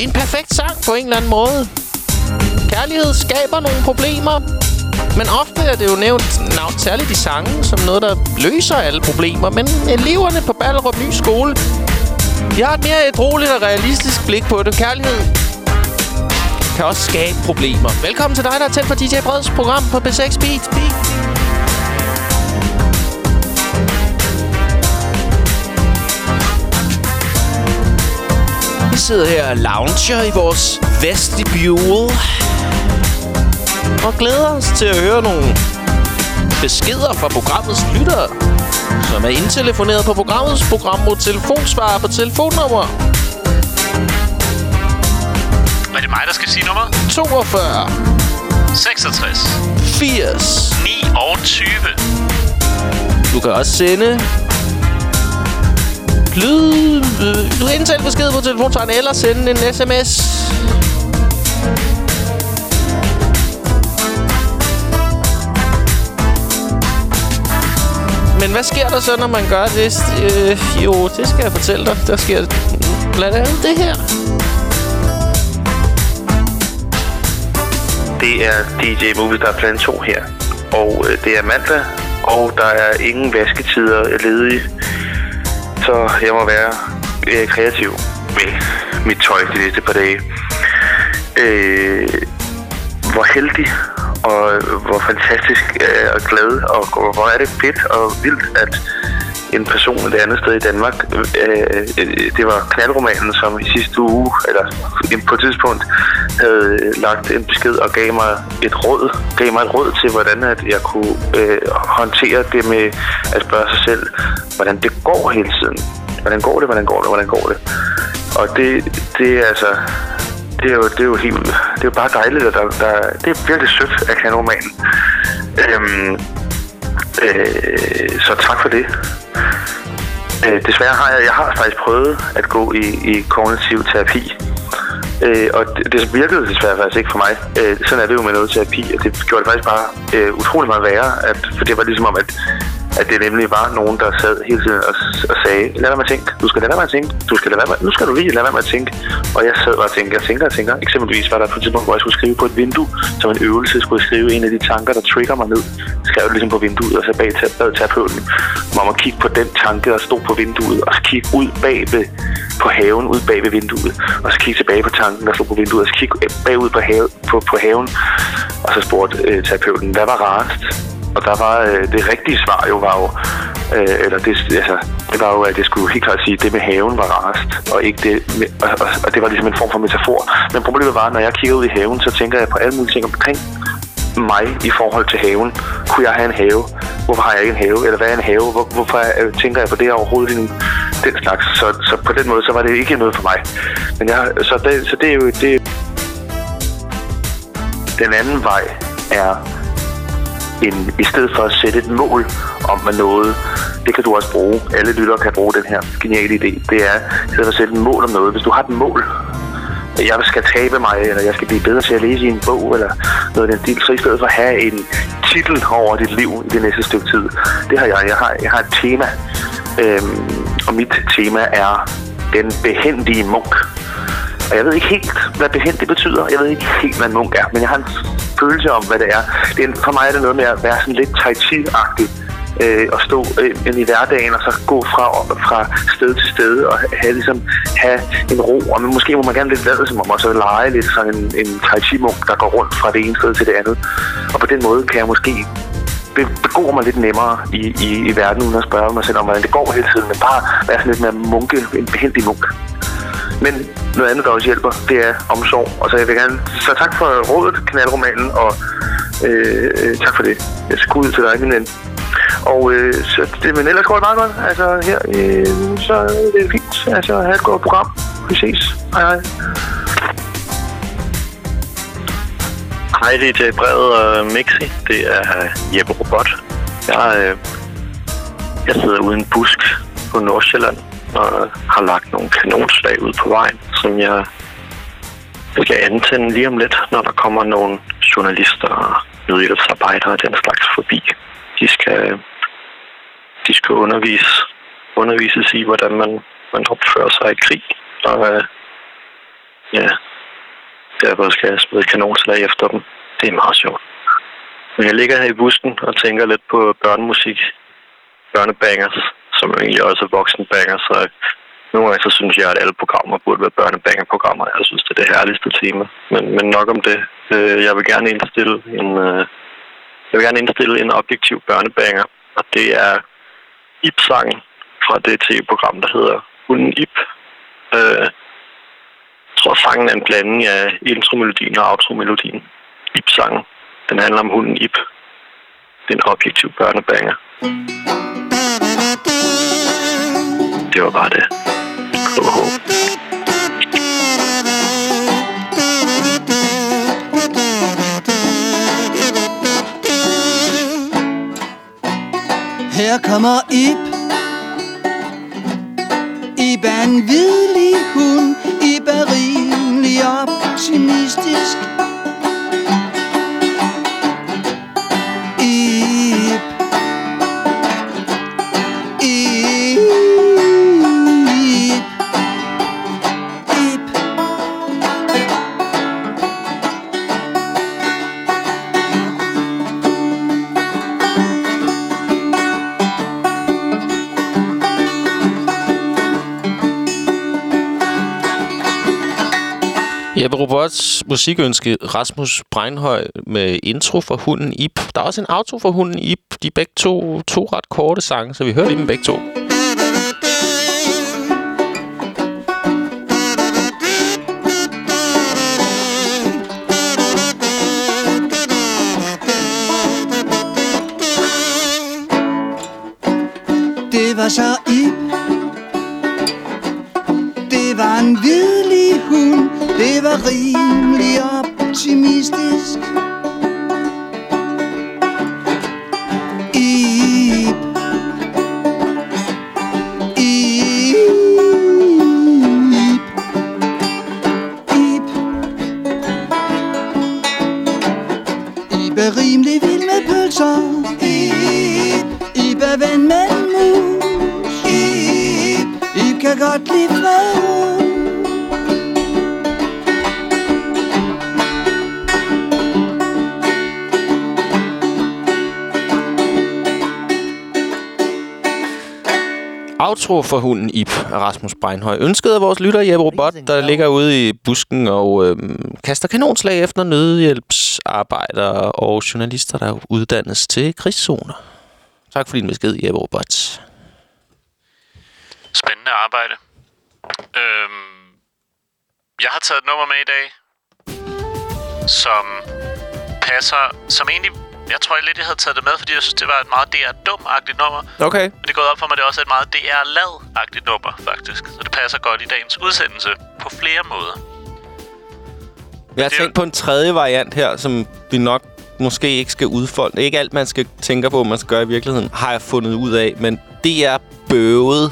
En perfekt sang på en eller anden måde. Kærlighed skaber nogle problemer, men ofte er det jo nævnt, navn, særligt i sangen, som noget, der løser alle problemer. Men eleverne på Ballerup Ny Skole, de har et mere et roligt og realistisk blik på det. Kærlighed kan også skabe problemer. Velkommen til dig, der er tæt på DJ Breds program på B6 Beat. Beat. Vi sidder her og lounger i vores vestibule og glæder os til at høre nogle beskeder fra programmets lyttere, som er indtelefoneret på programmets program mod telefonsvarer på telefonnummer Er det mig, der skal sige nummeret? 42 66 80 29. Du kan også sende lyd... øh, Du kan indtale besked på telefonsvaren eller sende en sms. Men hvad sker der så, når man gør det? Øh, jo, det skal jeg fortælle dig. Der sker blandt andet det her. Det er DJ Movistar Plan 2 her. Og øh, det er mandag, og der er ingen vasketider ledige. Så jeg må være øh, kreativ med mit tøj de næste par dage. Øh, hvor heldig og hvor fantastisk øh, og glad, og hvor er det fedt og vildt, at en person et andet sted i Danmark, øh, øh, øh, det var knaldromanen, som i sidste uge, eller på et tidspunkt, havde øh, lagt en besked og gav mig et råd, gav mig et råd til, hvordan at jeg kunne øh, håndtere det med at spørge sig selv, hvordan det går hele tiden. Hvordan går det, hvordan går det, hvordan går det? Og det, det er altså, det er jo, det er jo helt, det er jo bare dejligt, at der, der, det er virkelig sødt af knaldromanen. Øhm, øh, så tak for det. Øh, desværre har jeg, jeg har faktisk prøvet at gå i, i kognitiv terapi. Øh, og det, det virkede desværre faktisk ikke for mig. Øh, sådan er det jo med noget terapi, og det gjorde det faktisk bare øh, utrolig meget værre. At, for det var ligesom om, at, at det nemlig var nogen, der sad hele tiden og, og sagde, lad være med at tænke, du skal lade være med at tænke, du skal lade være med, nu skal du lige lade være med at tænke. Og jeg sad bare og tænkte, jeg tænker og tænker. Eksempelvis var der på et tidspunkt, hvor jeg skulle skrive på et vindue, som en øvelse skulle jeg skrive en af de tanker, der trigger mig ned. Skrev det ligesom på vinduet, og så bag til bad terapeuten om at kigge på den tanke, der stod på vinduet, og så kigge ud bag ved, på haven, ud bag ved vinduet, og så kigge tilbage på tanken, der stod på vinduet, og så kigge øh, bagud på, have, på, på haven, og så spurgte øh, terapeuten, hvad var rarest? Og der var øh, det rigtige svar jo var jo, øh, eller det, altså, det var jo, at jeg skulle helt klart sige, at det med haven var rarest, og ikke det med, og, og, og, det var ligesom en form for metafor. Men problemet var, at når jeg kiggede ud i haven, så tænker jeg på alle mulige ting omkring mig i forhold til haven. Kunne jeg have en have? Hvorfor har jeg ikke en have? Eller hvad er en have? Hvor, hvorfor øh, tænker jeg på det overhovedet? Den, den slags. Så, så på den måde, så var det ikke noget for mig. Men jeg, så, det, så det er jo... Det, den anden vej er en, i stedet for at sætte et mål om at noget, det kan du også bruge. Alle lyttere kan bruge den her geniale idé. Det er i stedet for at sætte et mål om noget. Hvis du har et mål, jeg skal tabe mig, eller jeg skal blive bedre til at læse i en bog, eller noget af den stil, så i stedet for at have en titel over dit liv i det næste stykke tid, det har jeg. Jeg har, jeg har et tema, øhm, og mit tema er den behendige munk. Og jeg ved ikke helt, hvad behendig betyder. Jeg ved ikke helt, hvad en munk er, men jeg har en følelse om, hvad det er. Det er for mig er det noget med at være sådan lidt tai chi-agtig øh, at stå øh, i hverdagen og så gå fra, fra sted til sted og have, ligesom, have en ro. Og men måske må man gerne lidt lade som om, og så lege lidt sådan en, en tai chi munk, der går rundt fra det ene sted til det andet. Og på den måde kan jeg måske be- begå mig lidt nemmere i, i, i verden, uden at spørge mig selv om, hvordan det går hele tiden, men bare være sådan lidt mere munke, en behendig munk. Men noget andet, der også hjælper, det er omsorg. Og så jeg vil gerne... Så tak for rådet, knaldromanen, og øh, øh, tak for det. Jeg skal ud til dig, min ven. Og øh, så det, men ellers går det meget godt. Altså her, øh, så det er fint. Altså, have et godt program. Vi ses. Hej hej. Hej, det er Brevet og Mixi. Det er øh, Jeppe Robot. Jeg, øh, jeg sidder uden busk på Nordsjælland og har lagt nogle kanonslag ud på vejen, som jeg skal antænde lige om lidt, når der kommer nogle journalister og nødhjælpsarbejdere og den slags forbi. De skal, de skal undervise, undervises i, hvordan man, man opfører sig i krig. Og øh, ja, derfor skal jeg smide kanonslag efter dem. Det er meget sjovt. Men jeg ligger her i bussen og tænker lidt på børnemusik. Børnebangers, som egentlig også er voksenbanger, Så nogle gange så synes jeg, at alle programmer burde være børnebanger-programmer. Jeg synes, det er det herligste tema. Men, men nok om det. Øh, jeg vil gerne indstille en, øh, jeg vil gerne indstille en objektiv børnebanger. Og det er Ip-sangen fra det tv-program, der hedder Hunden Ip. Øh, jeg tror, sangen er en blanding af intromelodien og outromelodien. Ip-sangen. Den handler om hunden Ip. Det er en objektiv børnebanger. Det var bare det. KH. Her kommer Ib Ib er en hvidlig hund Ip er rimelig optimistisk Jeppe Robots musikønske Rasmus Breinhøj med intro for hunden Ip. Der er også en outro for hunden Ip. De er begge to, to ret korte sange, så vi hører lige dem begge to. Det var så Ip. Det var en hvidlig hund det var rimelig optimistisk. Outro for hunden Ip Rasmus Breinhøj. Ønsket af vores lytter Jeppe Robot, der ligger ude i busken og øhm, kaster kanonslag efter nødhjælpsarbejdere og journalister, der uddannes til krigszoner. Tak for din besked, Jeppe Robot. Spændende arbejde. Øhm, jeg har taget et nummer med i dag, som passer, som egentlig, jeg tror lidt, jeg havde taget det med, fordi jeg synes, det var et meget DR-dum-agtigt nummer. Okay. Men det er gået op for mig, at det også er et meget DR-lad-agtigt nummer, faktisk. Så det passer godt i dagens udsendelse på flere måder. Jeg har tænkt på en tredje variant her, som vi nok måske ikke skal udfolde. Ikke alt, man skal tænke på, man skal gøre i virkeligheden, har jeg fundet ud af. Men det er bøvet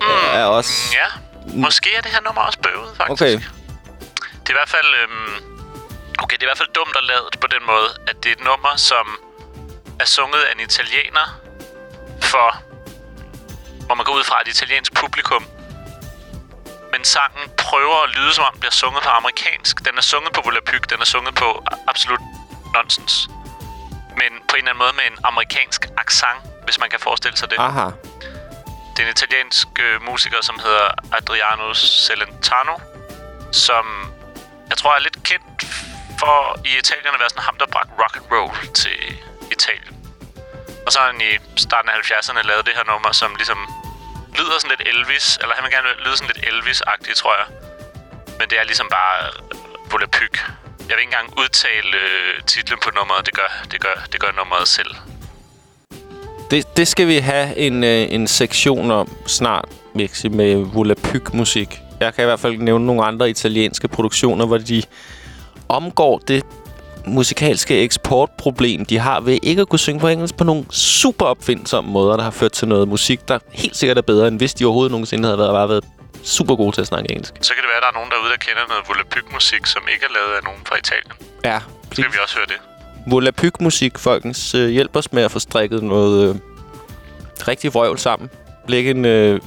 mm, er også... Ja, måske er det her nummer også bøvet, faktisk. Okay. Det er i hvert fald... Øhm, okay, det er i hvert fald dumt at lade på den måde, at det er et nummer, som er sunget af en italiener for... Hvor man går ud fra et italiensk publikum. Men sangen prøver at lyde, som om den bliver sunget på amerikansk. Den er sunget på volapyk, den er sunget på absolut nonsens. Men på en eller anden måde med en amerikansk accent, hvis man kan forestille sig det. Aha. Det er en italiensk øh, musiker, som hedder Adriano Celentano, som jeg tror er lidt kendt for i Italien at være sådan ham, der bragte rock and roll til Italien. Og så har han i starten af 70'erne lavet det her nummer, som ligesom lyder sådan lidt Elvis, eller han vil gerne lyde sådan lidt Elvis-agtigt, tror jeg. Men det er ligesom bare øh, volapyk. Jeg vil ikke engang udtale øh, titlen på nummeret, det gør, det gør, det gør nummeret selv. Det, det skal vi have en, øh, en sektion om snart, Mixi, med volapyk-musik. Jeg kan i hvert fald nævne nogle andre italienske produktioner, hvor de omgår det musikalske eksportproblem, de har ved ikke at kunne synge på engelsk på nogle super opfindsomme måder, der har ført til noget musik, der helt sikkert er bedre, end hvis de overhovedet nogensinde havde været, bare været super gode til at snakke engelsk. Så kan det være, at der er nogen derude, der kender noget volapyk-musik, som ikke er lavet af nogen fra Italien. Ja. Så skal vi også høre det. Volapyk-musik, folkens. Øh, hjælp os med at få strikket noget øh, rigtig vrøvl sammen. Læg en øh,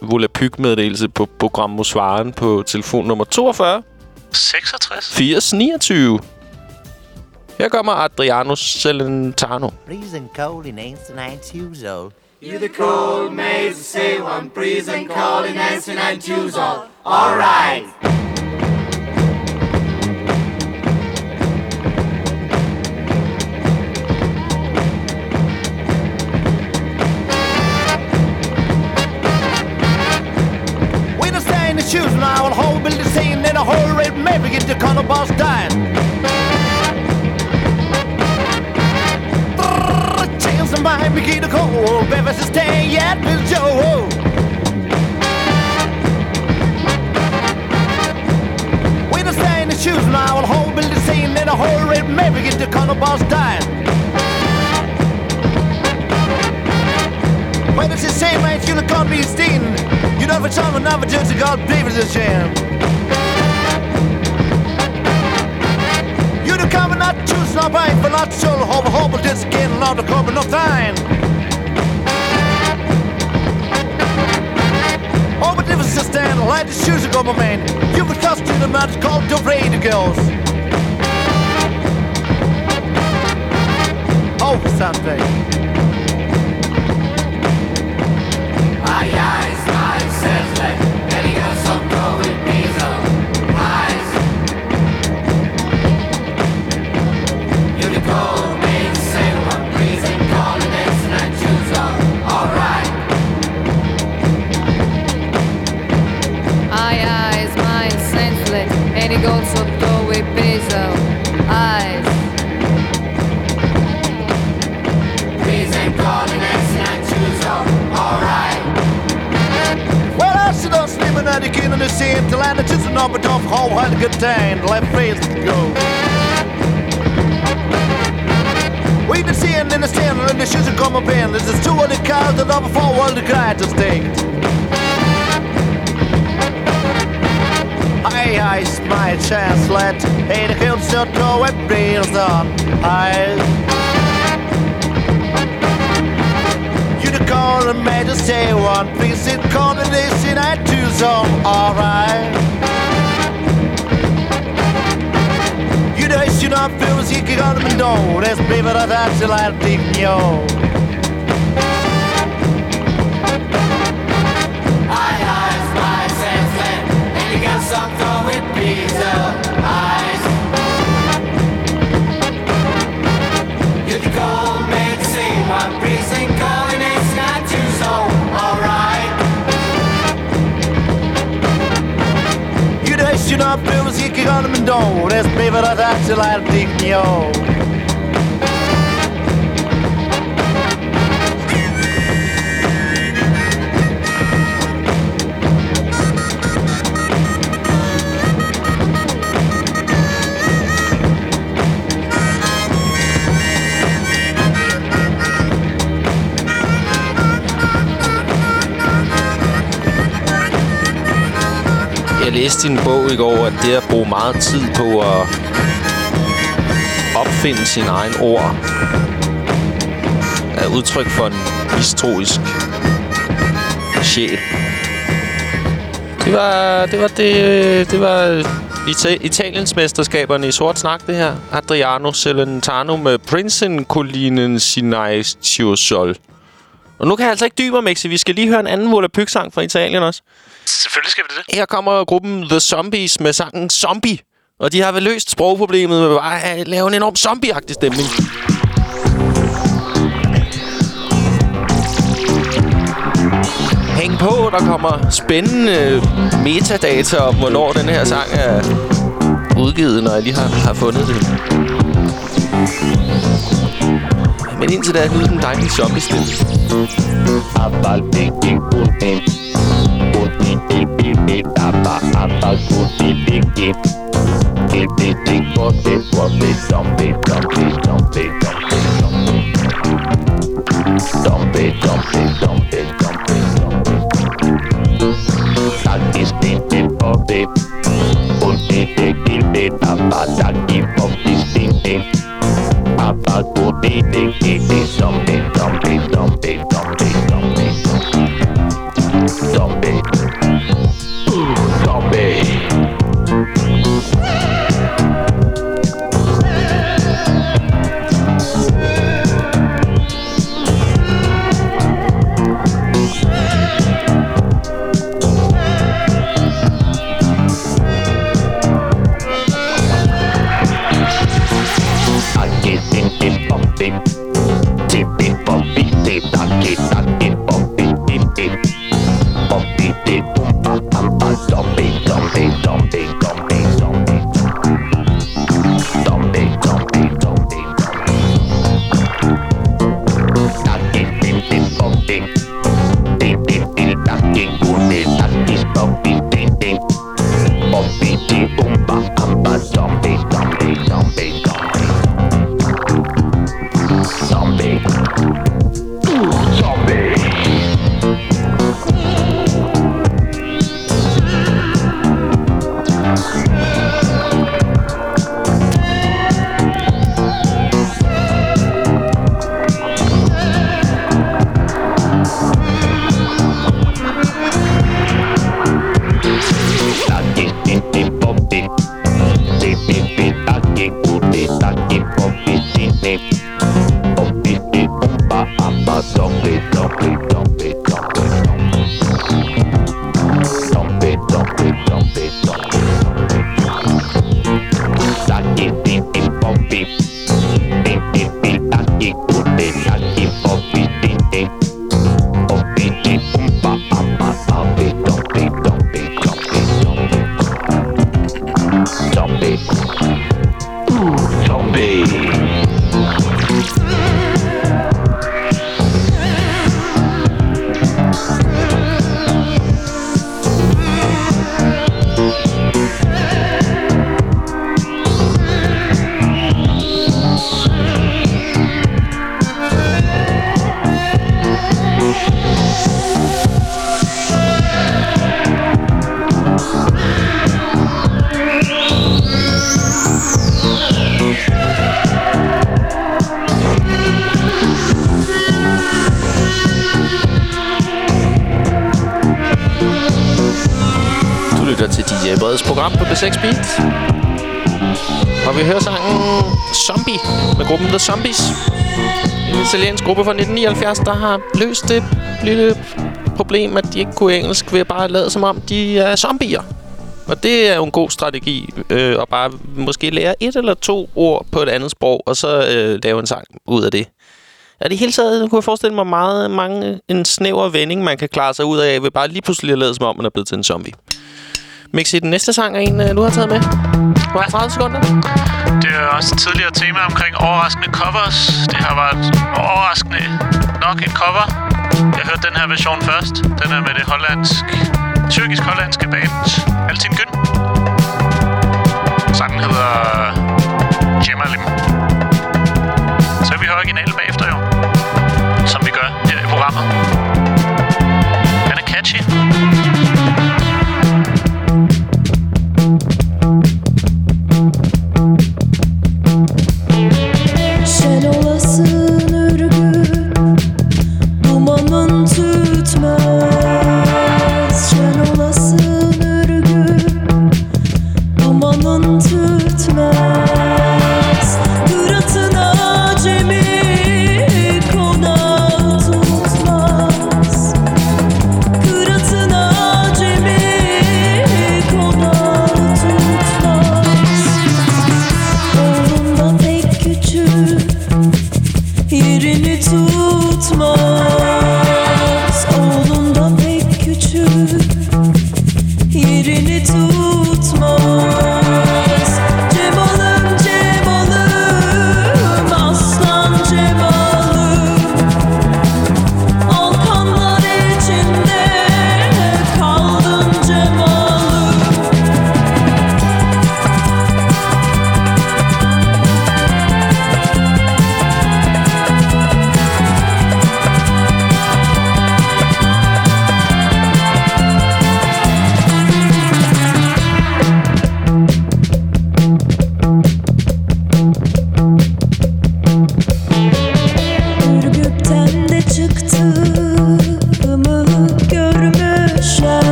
Volapyk-meddelelse på programmosvaren på telefon nummer 42 66. 80 29. Her kommer Adriano Celentano. Freezing cold in ancient years old. You the cold maids say one freezing cold in ancient and Jews all. All right. his shoes and I will hold Billy Sane in a hurry, maybe get the color boss dying. Chance of mine, begin to cold, baby, sustain yet, Bill Joe. When I stay in the shoes and I will hold Billy Sane in a hurry, maybe get the color boss dying. Know, for someone, never just a god, David's a shame. You the cover not choose, not right, but not so hope, hope, but just getting out of cover, no time. Oh, but if it's a stand, light the shoes, go, my man. You would cost you the man, it's called the radio girls. Oh, Sunday. Senseless, and he goes up go with basil. Eyes. Freezing cold in ancient and Jews all. All right. Well, I sit on sleeping at the king of the scene till I just an up and off how had a good time, left face to go. We the seeing in the stand and the shoes are come up in. This is two of the cars that are before all the guy to stake. Hey, I my chance, let Hey, the kids don't know what brings on. I You the call and made to say one piece in coordination I do so alright. You know you not feel as you can go to me know that's baby that I till I think know you not feel as you can go to me know læste i bog i går, at det at bruge meget tid på at opfinde sin egen ord er udtryk for en historisk sjæl. Det var det, var det, det var Ita- Italiens mesterskaberne i sort snak, det her. Adriano Celentano med Prinsen Colinen Sinaiccio Sol. Og nu kan jeg altså ikke dybe om Mexi. Vi skal lige høre en anden Volapyk-sang fra Italien også. Selvfølgelig skal vi det. Her kommer gruppen The Zombies med sangen Zombie. Og de har vel løst sprogproblemet med bare at lave en enorm zombie-agtig stemning. Hæng på, der kommer spændende metadata om, hvornår den her sang er udgivet, når jeg lige har, har fundet det. Men indtil da, nyder den dejlige zombie-stemme. Papa, go, baby, baby, zombie, zombie. Gruppe fra 1979, der har løst det lille problem, at de ikke kunne engelsk ved at bare lade som om, de er zombier. Og det er jo en god strategi, øh, at bare måske lære et eller to ord på et andet sprog, og så øh, lave en sang ud af det. Ja, det hele taget kunne jeg forestille mig meget mange, en snæver vending, man kan klare sig ud af, ved bare lige pludselig at lade som om, man er blevet til en zombie. Mixi, den næste sang er en, øh, du har taget med. Du har 30 sekunder. Det er også et tidligere tema omkring overraskende covers. Det har været overraskende nok et cover. Jeg hørte den her version først. Den er med det hollandsk, tyrkisk-hollandske band Altin Gün.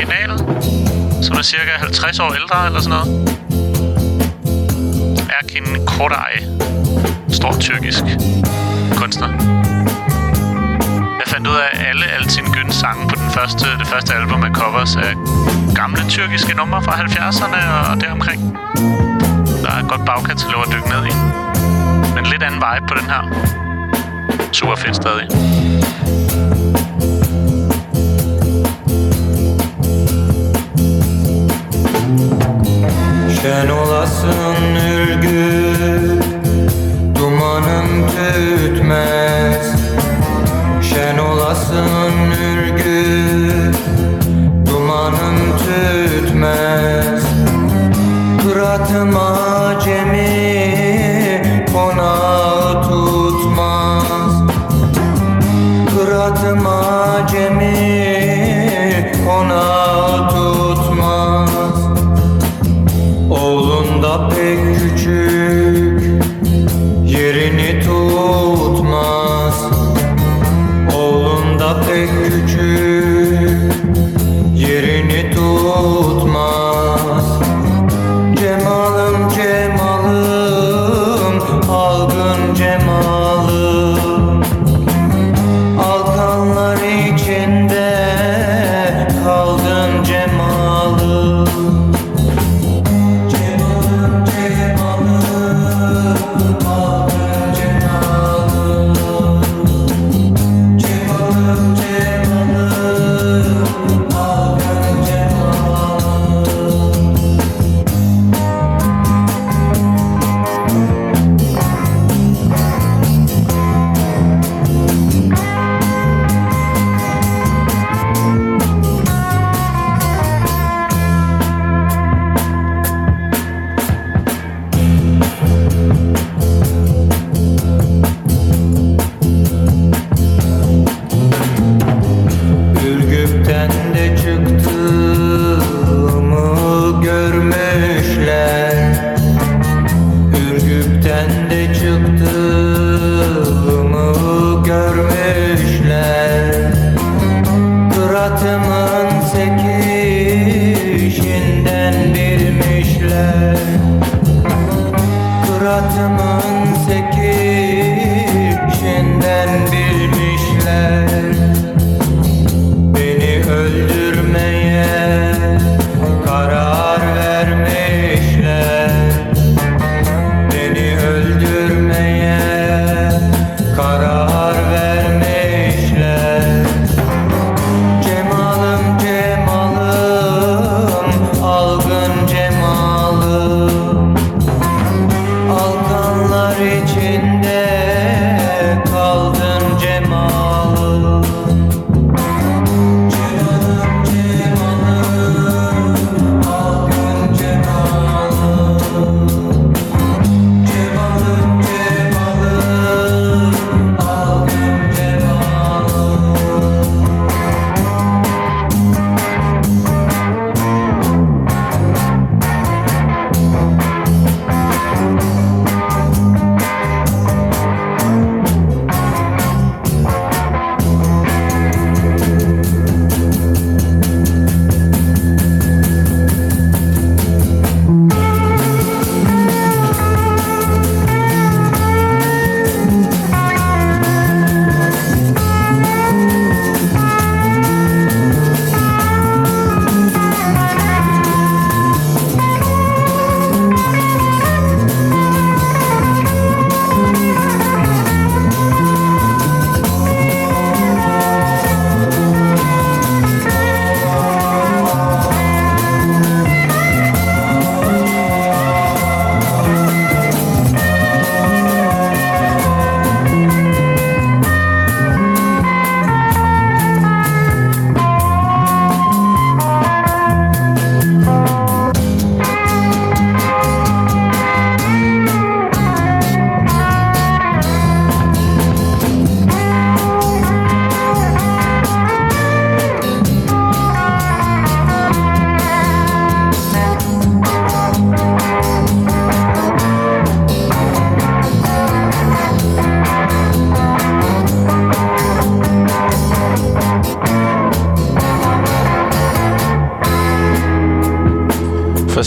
Originalen, som er cirka 50 år ældre eller sådan noget. Erkin Koray. Stor tyrkisk kunstner. Jeg fandt ud af, at alle Altin Güns sange på den første, det første album er covers af gamle tyrkiske numre fra 70'erne og deromkring. Der er et godt bagkatalog at dykke ned i. Men lidt anden vibe på den her. Super fedt stadig. Şen olasın ürgü Dumanım tütmez. Şen olasın ürgü Dumanım tütmez. Kıratım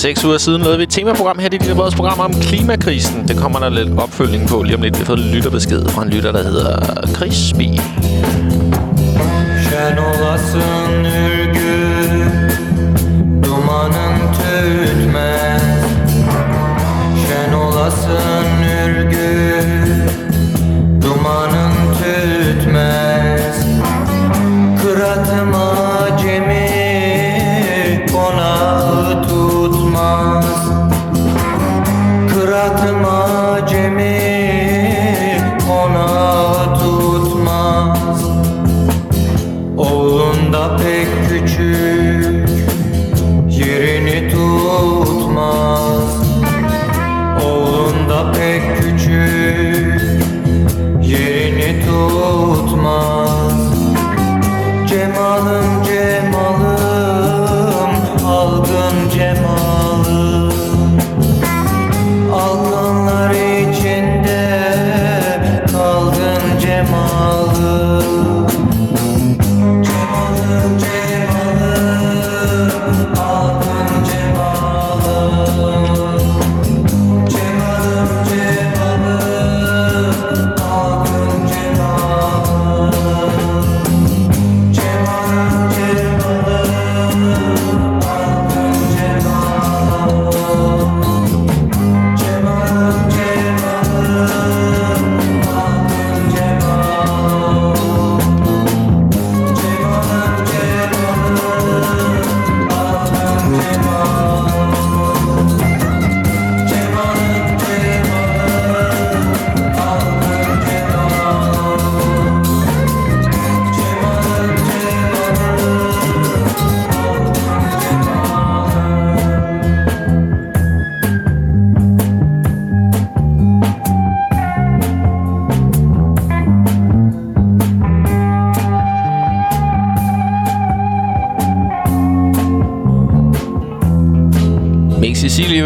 seks uger siden lavede vi et temaprogram her i Lille vores program om klimakrisen. Det kommer der lidt opfølgning på lige om lidt. Vi har fået en lytterbesked fra en lytter, der hedder Chris B. Channel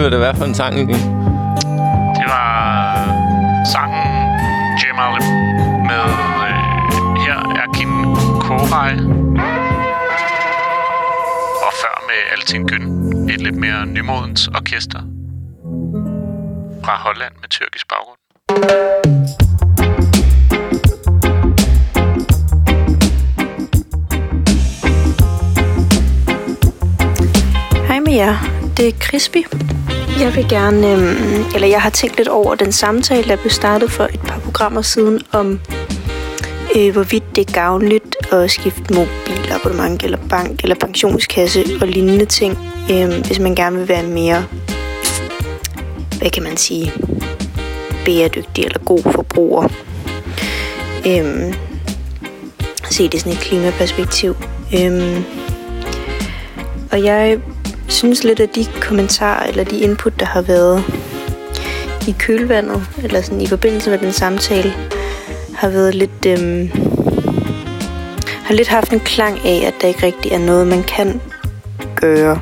hvad det var for en sang igen. Det var sangen Jamal med øh, her er Kim Koray. Og før med Alting Gyn. Et lidt mere nymodens orkester. Fra Holland med tyrkisk baggrund. Hej med jer. Det er Crispy. Jeg vil gerne, øhm, eller jeg har tænkt lidt over den samtale, der blev startet for et par programmer siden, om øh, hvorvidt det er gavnligt at skifte mobilabonnement, eller bank, eller pensionskasse og lignende ting, øh, hvis man gerne vil være mere, hvad kan man sige, bæredygtig eller god forbruger. Øh, se det sådan et klimaperspektiv. Øh, og jeg synes lidt, at de kommentarer eller de input, der har været i kølvandet, eller sådan i forbindelse med den samtale, har været lidt... Øhm, har lidt haft en klang af, at der ikke rigtig er noget, man kan gøre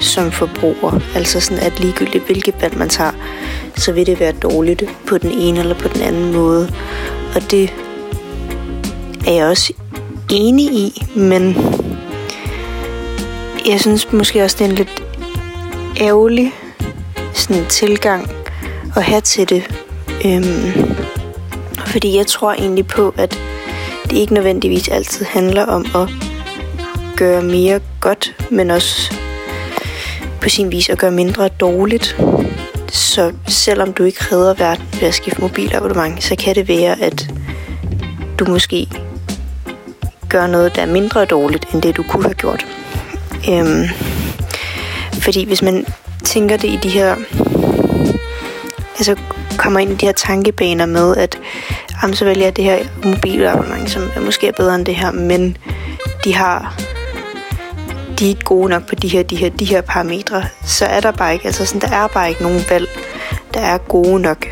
som forbruger. Altså sådan, at ligegyldigt hvilket valg man tager, så vil det være dårligt på den ene eller på den anden måde. Og det er jeg også enig i, men jeg synes måske også, det er en lidt ærgerlig sådan tilgang at have til det. Øhm, fordi jeg tror egentlig på, at det ikke nødvendigvis altid handler om at gøre mere godt, men også på sin vis at gøre mindre dårligt. Så selvom du ikke redder verden ved at skifte mobilabonnement, så kan det være, at du måske gør noget, der er mindre dårligt, end det du kunne have gjort. Øhm, fordi hvis man tænker det i de her... Altså kommer ind i de her tankebaner med, at jamen, så vælger jeg det her mobilabonnement, som er måske er bedre end det her, men de har de er ikke gode nok på de her, de her, de her parametre, så er der bare ikke, altså sådan, der er bare ikke nogen valg, der er gode nok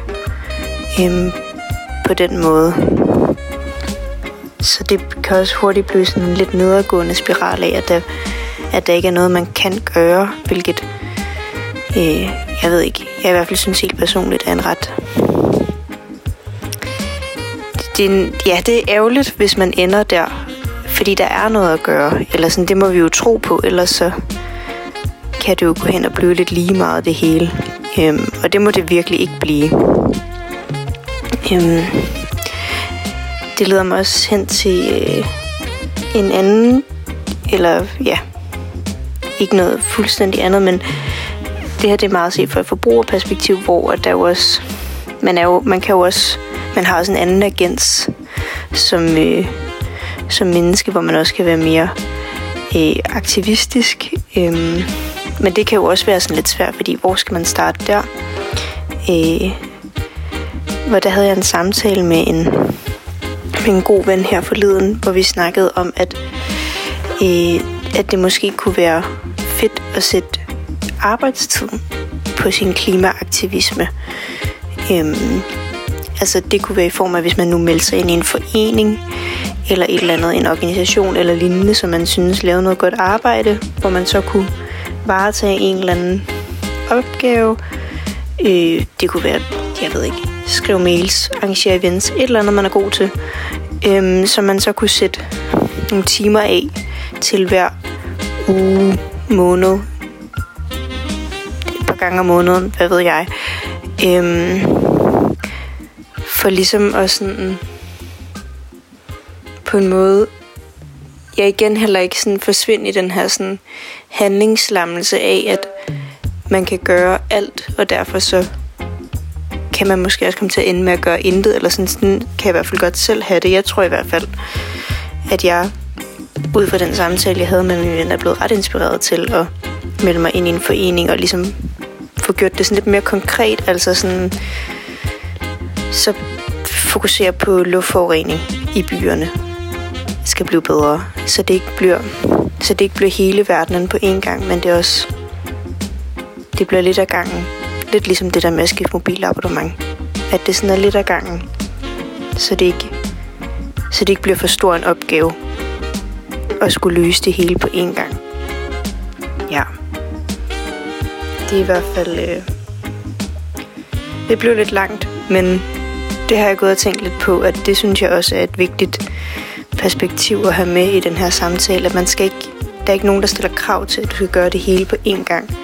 øhm, på den måde. Så det kan også hurtigt blive sådan en lidt nedadgående spiral af, at der, at der ikke er noget, man kan gøre, hvilket øh, jeg ved ikke, jeg i hvert fald synes helt personligt er en ret det er en, ja, det er ærgerligt, hvis man ender der, fordi der er noget at gøre. Eller sådan, det må vi jo tro på, ellers så kan det jo gå hen og blive lidt lige meget det hele. Øhm, og det må det virkelig ikke blive. Øhm, det leder mig også hen til øh, en anden, eller ja, ikke noget fuldstændig andet, men det her det er meget set fra et forbrugerperspektiv, hvor at der jo også, man, er jo, man kan jo også, man har også en anden agens som, øh, som menneske, hvor man også kan være mere øh, aktivistisk. Øh, men det kan jo også være sådan lidt svært, fordi hvor skal man starte der? Øh, hvor der havde jeg en samtale med en, med en god ven her forleden, hvor vi snakkede om, at, øh, at det måske kunne være fedt at sætte arbejdstiden på sin klimaaktivisme. Øhm, altså det kunne være i form af, hvis man nu melder sig ind i en forening, eller et eller andet, en organisation eller lignende, som man synes lavede noget godt arbejde, hvor man så kunne varetage en eller anden opgave. Øh, det kunne være, jeg ved ikke, skrive mails, arrangere events, et eller andet, man er god til. øh, som man så kunne sætte nogle timer af til hver uge, måned, et par gange om måneden, hvad ved jeg. Øhm, for ligesom at sådan på en måde jeg igen heller ikke sådan forsvinde i den her sådan handlingslammelse af, at man kan gøre alt, og derfor så kan man måske også komme til at ende med at gøre intet, eller sådan, sådan kan jeg i hvert fald godt selv have det. Jeg tror i hvert fald, at jeg ud fra den samtale, jeg havde med min ven, er blevet ret inspireret til at melde mig ind i en forening og ligesom få gjort det sådan lidt mere konkret, altså sådan så fokusere på luftforurening i byerne skal blive bedre, så det ikke bliver så det ikke bliver hele verdenen på én gang, men det er også det bliver lidt af gangen. Lidt ligesom det der med at skifte mobilabonnement. At det sådan er lidt af gangen. Så det ikke, så det ikke bliver for stor en opgave at skulle løse det hele på én gang. Ja. Det er i hvert fald... Øh, det blev lidt langt, men det har jeg gået og tænkt lidt på, at det synes jeg også er et vigtigt perspektiv at have med i den her samtale, at man skal ikke, der er ikke nogen, der stiller krav til, at du skal gøre det hele på én gang.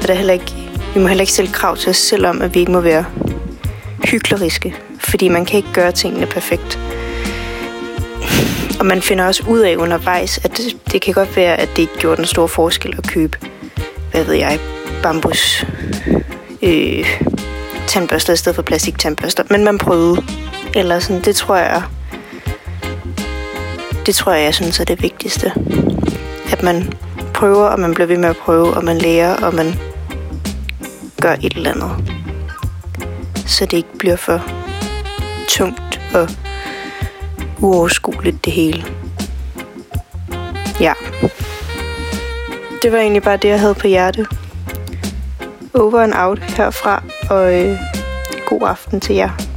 Og der er heller ikke, vi må heller ikke stille krav til os selv om, at vi ikke må være hykleriske, fordi man kan ikke gøre tingene perfekt. Og man finder også ud af undervejs, at det, det kan godt være, at det ikke gjorde den store forskel at købe, hvad ved jeg, bambus øh, tandbørster i stedet for plastik tandbørster. Men man prøvede. Eller sådan, det tror jeg, det tror jeg, jeg synes er det vigtigste. At man prøver, og man bliver ved med at prøve, og man lærer, og man gør et eller andet. Så det ikke bliver for tungt og uoverskueligt det hele. Ja. Det var egentlig bare det, jeg havde på hjerte. Over and out herfra, og øh, god aften til jer.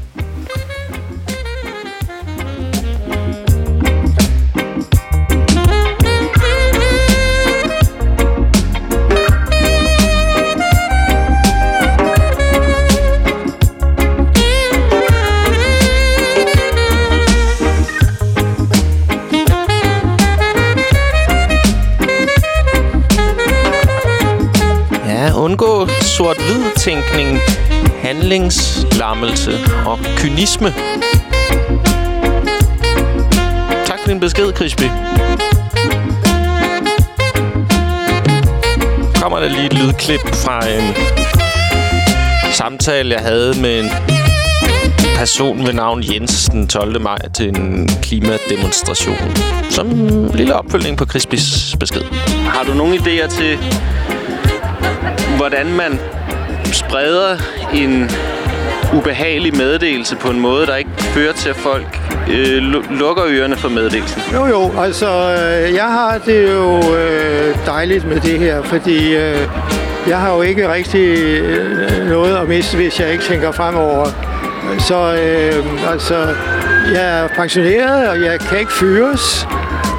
Sort-hvid handlingslammelse og kynisme. Tak for din besked, Crispy. Kommer der lige et lydklip fra en samtale, jeg havde med en person ved navn Jens den 12. maj til en klimademonstration. Som en lille opfølgning på Crispys besked. Har du nogle idéer til, hvordan man spreder en ubehagelig meddelelse på en måde, der ikke fører til, at folk øh, lukker ørerne for meddelelsen? Jo, jo, altså øh, jeg har det jo øh, dejligt med det her, fordi øh, jeg har jo ikke rigtig øh, noget at miste, hvis jeg ikke tænker fremover. Så øh, altså, jeg er pensioneret, og jeg kan ikke fyres,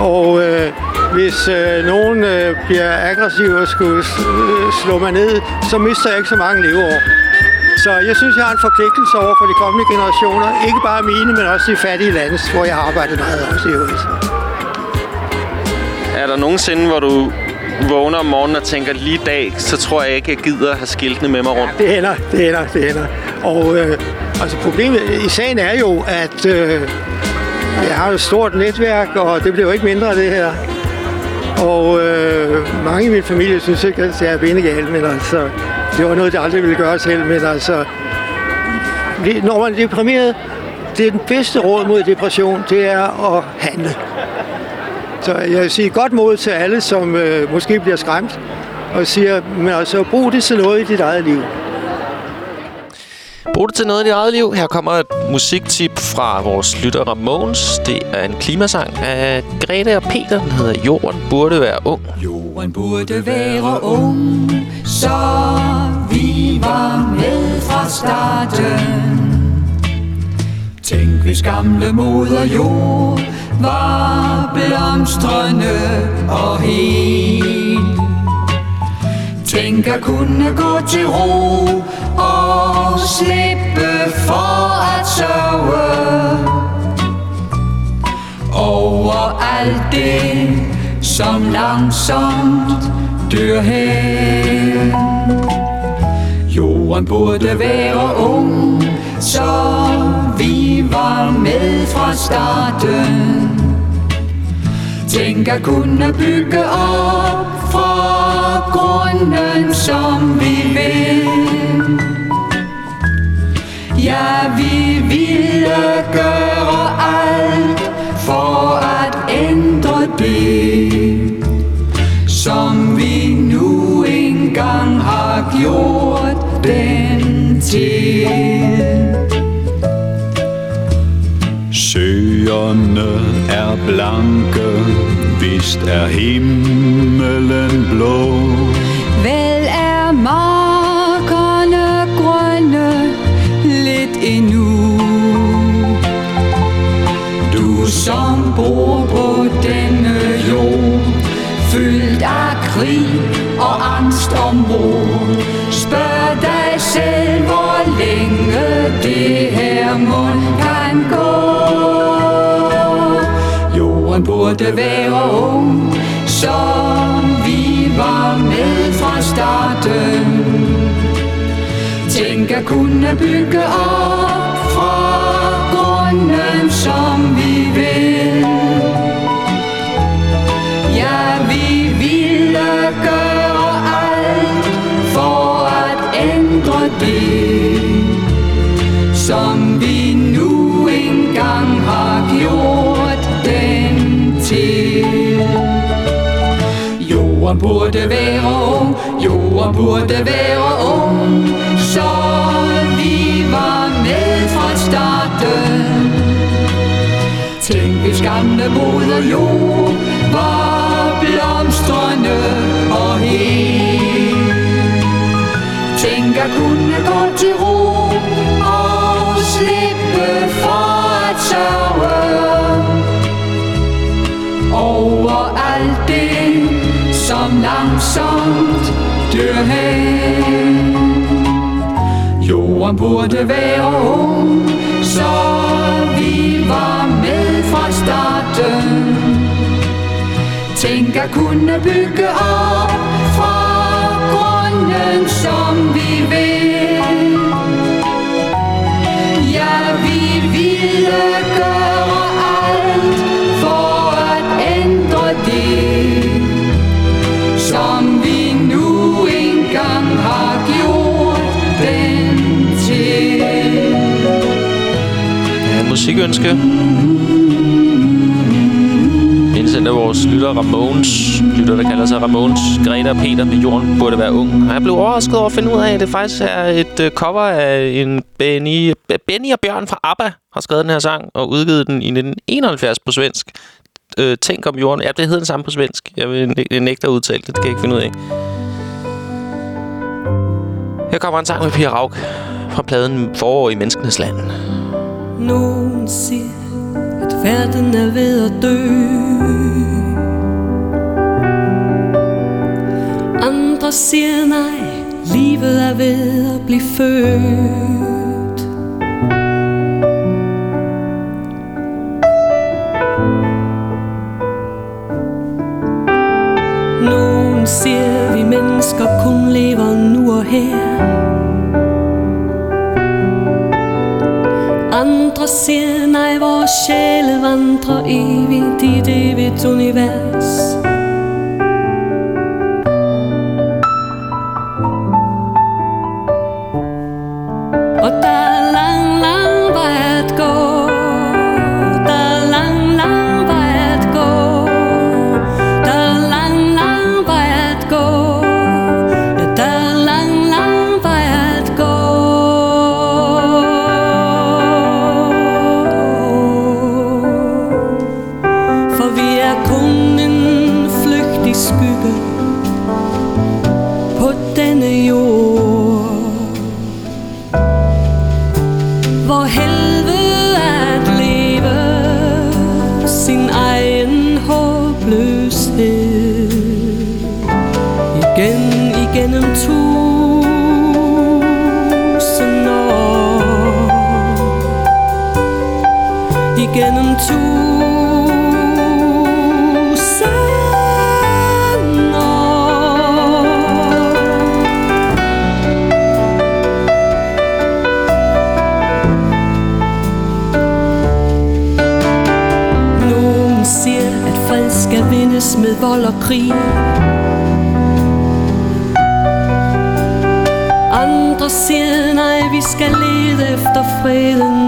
og øh, hvis øh, nogen øh, bliver aggressiv og skulle øh, slå mig ned, så mister jeg ikke så mange leveår. Så jeg synes, jeg har en forpligtelse over for de kommende generationer. Ikke bare mine, men også de fattige lande, hvor jeg har arbejdet meget også i øvrigt. Er der nogensinde, hvor du vågner om morgenen og tænker, lige dag, så tror jeg ikke, jeg gider have skiltene med mig rundt. Det hænder, det hænder, det hænder. Og øh, altså problemet i sagen er jo, at øh, jeg har et stort netværk, og det bliver jo ikke mindre af det her. Og øh, mange i min familie synes ikke, at jeg er benegal, men altså, det var noget, jeg aldrig ville gøre selv. Men altså, når man er deprimeret, det er den bedste råd mod depression, det er at handle. Så jeg vil sige godt mod til alle, som øh, måske bliver skræmt, og siger, men altså brug det til noget i dit eget liv. Brug det til noget i dit eget liv. Her kommer et musiktip fra vores lytter Mogens. Det er en klimasang af Grete og Peter. Den hedder Jorden burde være ung. Jorden burde være ung, så vi var med fra starten. Tænk hvis gamle moder jord var blomstrende og helt Tænk at kunne gå til ro og slippe for at sørge over alt det, som langsomt dør hen. Jorden burde være ung, så vi var med fra starten. Tænk at kunne bygge op fra grunden, som vi vil. Ja, vi ville gøre alt for at ændre det, som vi nu engang har gjort den til. Søerne er blanke, vist er himmelen blå. Vel er markerne grønne lidt endnu. Du som bor på denne jord, fyldt af krig og angst ombord. Spørg dig selv, hvor længe det her mund kan gå. Burde være ung, som vi var med fra starten. Tænk at kunne bygge op fra grunden, som Jorden burde være ung, jorden burde være ung, så vi var med fra starten. Tænk hvis gamle moder jord var blomstrende og hel. Tænk at kunne gå til ro som langsomt dør hen. Jorden burde være ung, så vi var med fra starten. Tænk at kunne bygge op fra grunden, som vi vil. Ja, vi ville musikønske. Indsendt af vores lytter Ramones. Lytter, der kalder sig Ramones. Greta og Peter med Jorden burde være ung. Og jeg blev overrasket over at finde ud af, at det faktisk er et øh, cover af en Benny, Benny og Bjørn fra ABBA har skrevet den her sang og udgivet den i 1971 på svensk. Øh, Tænk om jorden. Ja, det hedder den samme på svensk. Jeg vil nægte at udtale det. Det kan jeg ikke finde ud af. Her kommer en sang med Pia Rauk fra pladen Forår i Menneskenes Land. Nogen siger, at verden er ved at dø. Andre siger nej, livet er ved at blive født. Nogen siger, vi mennesker kun lever nu og her. på siden af vores sjæle vandrer evigt i det evigt univers. vold og krig. Andre siger nej, vi skal lede efter freden.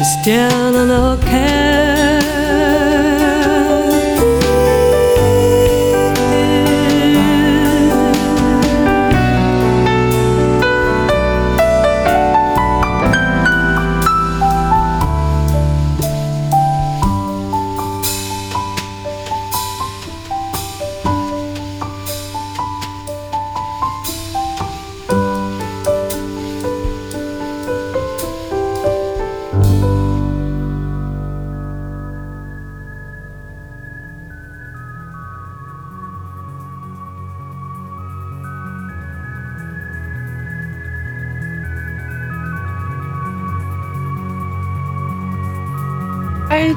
Til stjernerne og Hej,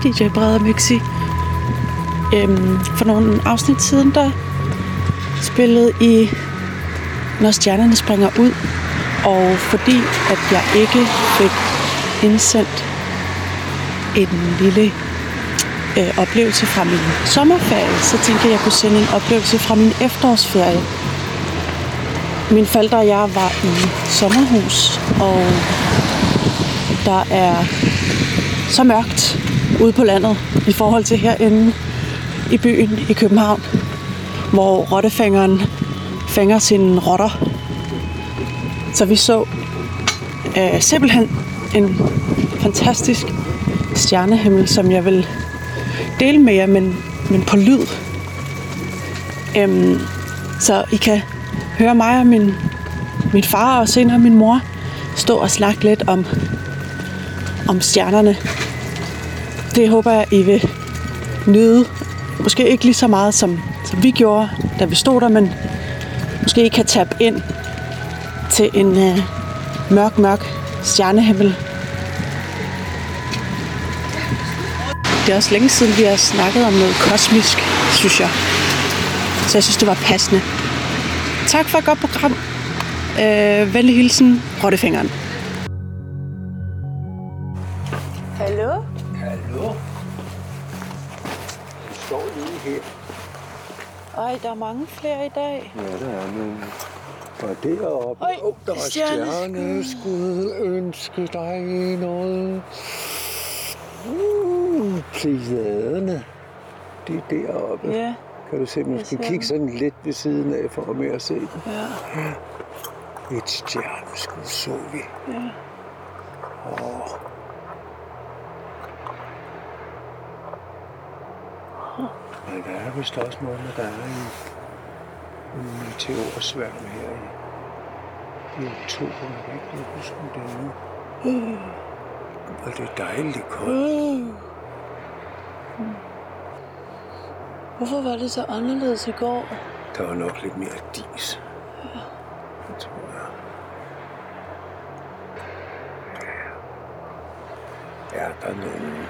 DJ Brede Mixi. Øhm, for nogle afsnit siden, der spillede I Når stjernerne springer ud. Og fordi at jeg ikke fik indsendt en lille øh, oplevelse fra min sommerferie, så tænkte jeg, at jeg kunne sende en oplevelse fra min efterårsferie. Min forældre og jeg var i sommerhus, og der er så mørkt ude på landet i forhold til herinde i byen i København, hvor rottefængeren fænger sine rotter. Så vi så øh, simpelthen en fantastisk stjernehimmel, som jeg vil dele med jer, men, men på lyd. Øhm, så I kan høre mig og min, min far og senere min mor stå og snakke lidt om, om stjernerne. Det håber jeg, I vil nyde. Måske ikke lige så meget, som, som vi gjorde, da vi stod der, men måske I kan tabe ind til en øh, mørk, mørk stjernehimmel. Det er også længe siden, vi har snakket om noget kosmisk, synes jeg. Så jeg synes, det var passende. Tak for et godt program. Øh, venlig hilsen, Rottefingeren. Er mange flere i dag. Ja, der er nogle. Og deroppe, Oj, oh, der er stjerneskud. Ønske dig noget. Uh, plisaderne. Det er deroppe. Ja. Kan du se, man skal kigge sådan lidt ved siden af, for at mere at se dem. Ja. Et stjerneskud så vi. Ja. Åh. Men der er vist også noget, med, der er en, en meteorsværm her i, i oktober. Jeg kan ikke huske, om det er nu. Og det er dejligt. Mm. Hvorfor var det så anderledes i går? Der var nok lidt mere dis. Det tror jeg. Er der nogen?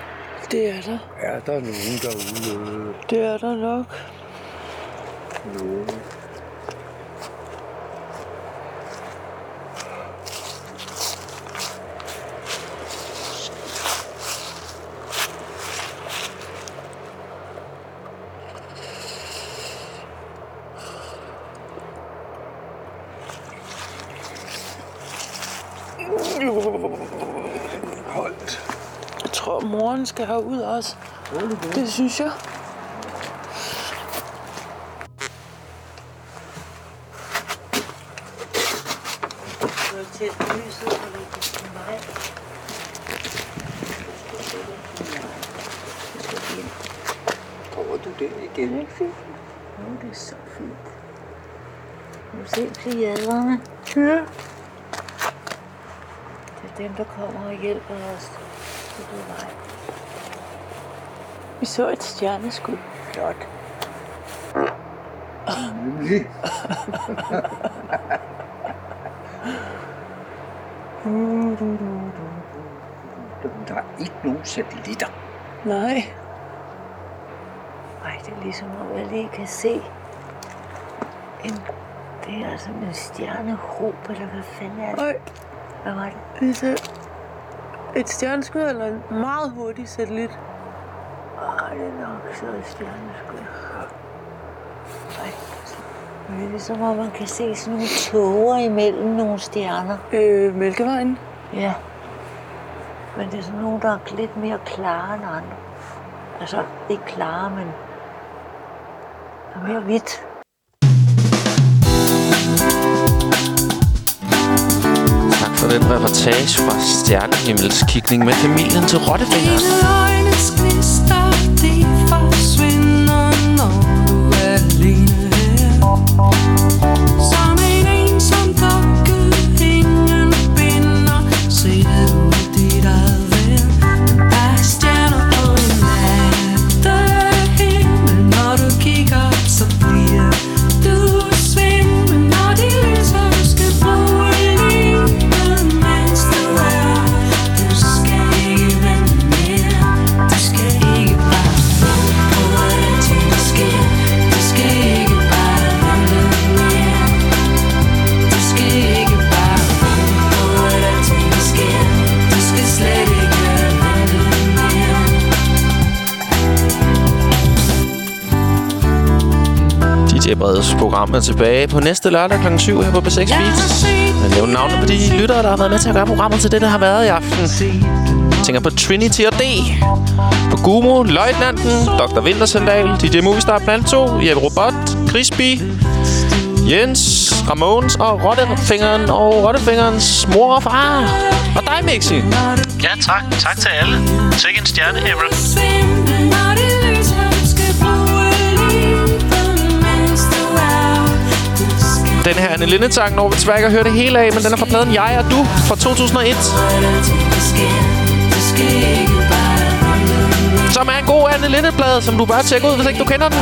Det er der. Er der nogen derude? Det er der nok. Nogen. Koldt. Jeg tror, moren skal have ud også. Det synes jeg. Tror du det igen? Det er ikke fint. Jo, det er så fint. Du se plejaderne? Ja. Det er dem, der kommer og hjælper os. Vej. Vi så et stjerneskud. Tak. Nemlig. Der er ikke nogen satellitter. Nej. Ej, det er ligesom om, jeg lige kan se en... Det er altså en stjernehob, eller hvad fanden er det? Øj. Hvad var det? Det er et stjerneskud eller en meget hurtig satellit. Ej, det er nok så et stjerneskud. Ej, Det er ligesom, om man kan se sådan nogle tåger imellem nogle stjerner. Øh, Mælkevejen? Ja. Men det er sådan nogle, der er lidt mere klare end andre. Altså, ikke klare, men der er mere hvidt. Den reportage fra Stjernehimmelskikning med familien til Rottefingeren. Løgnens gnister, de forsvinder, når du er alene her. DJ Breds program er tilbage på næste lørdag kl. 7 her på B6 Beats. Jeg nævner navnet på de lyttere, der har været med til at gøre programmet til det, der har været i aften. Jeg tænker på Trinity og D. På Gumo, Løjtnanten, Dr. Vintersandal, DJ Movistar Plant 2, Jeppe Robot, Crispy, Jens, Ramones og Rottefingeren og Rottefingerens mor og far. Og dig, Mixi. Ja, tak. Tak til alle. Sikke en stjerne, Ebra. Den her Anne Linnet-sang når vi desværre ikke at høre det hele af, men den er fra pladen Jeg og Du fra 2001. Som er en god Anne Linnet-plade, som du bare tjekker ud, hvis ikke du kender den.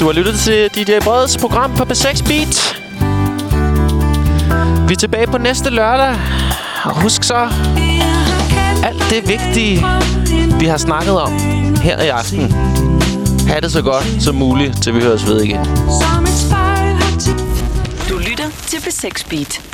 Du har lyttet til DJ Breds program på B6 Beat. Vi er tilbage på næste lørdag. Og husk så, alt det vigtige, vi har snakket om her i aften. Ha' det så godt som muligt, til vi høres ved igen. som et spejl har Du lytter til B6 Beat.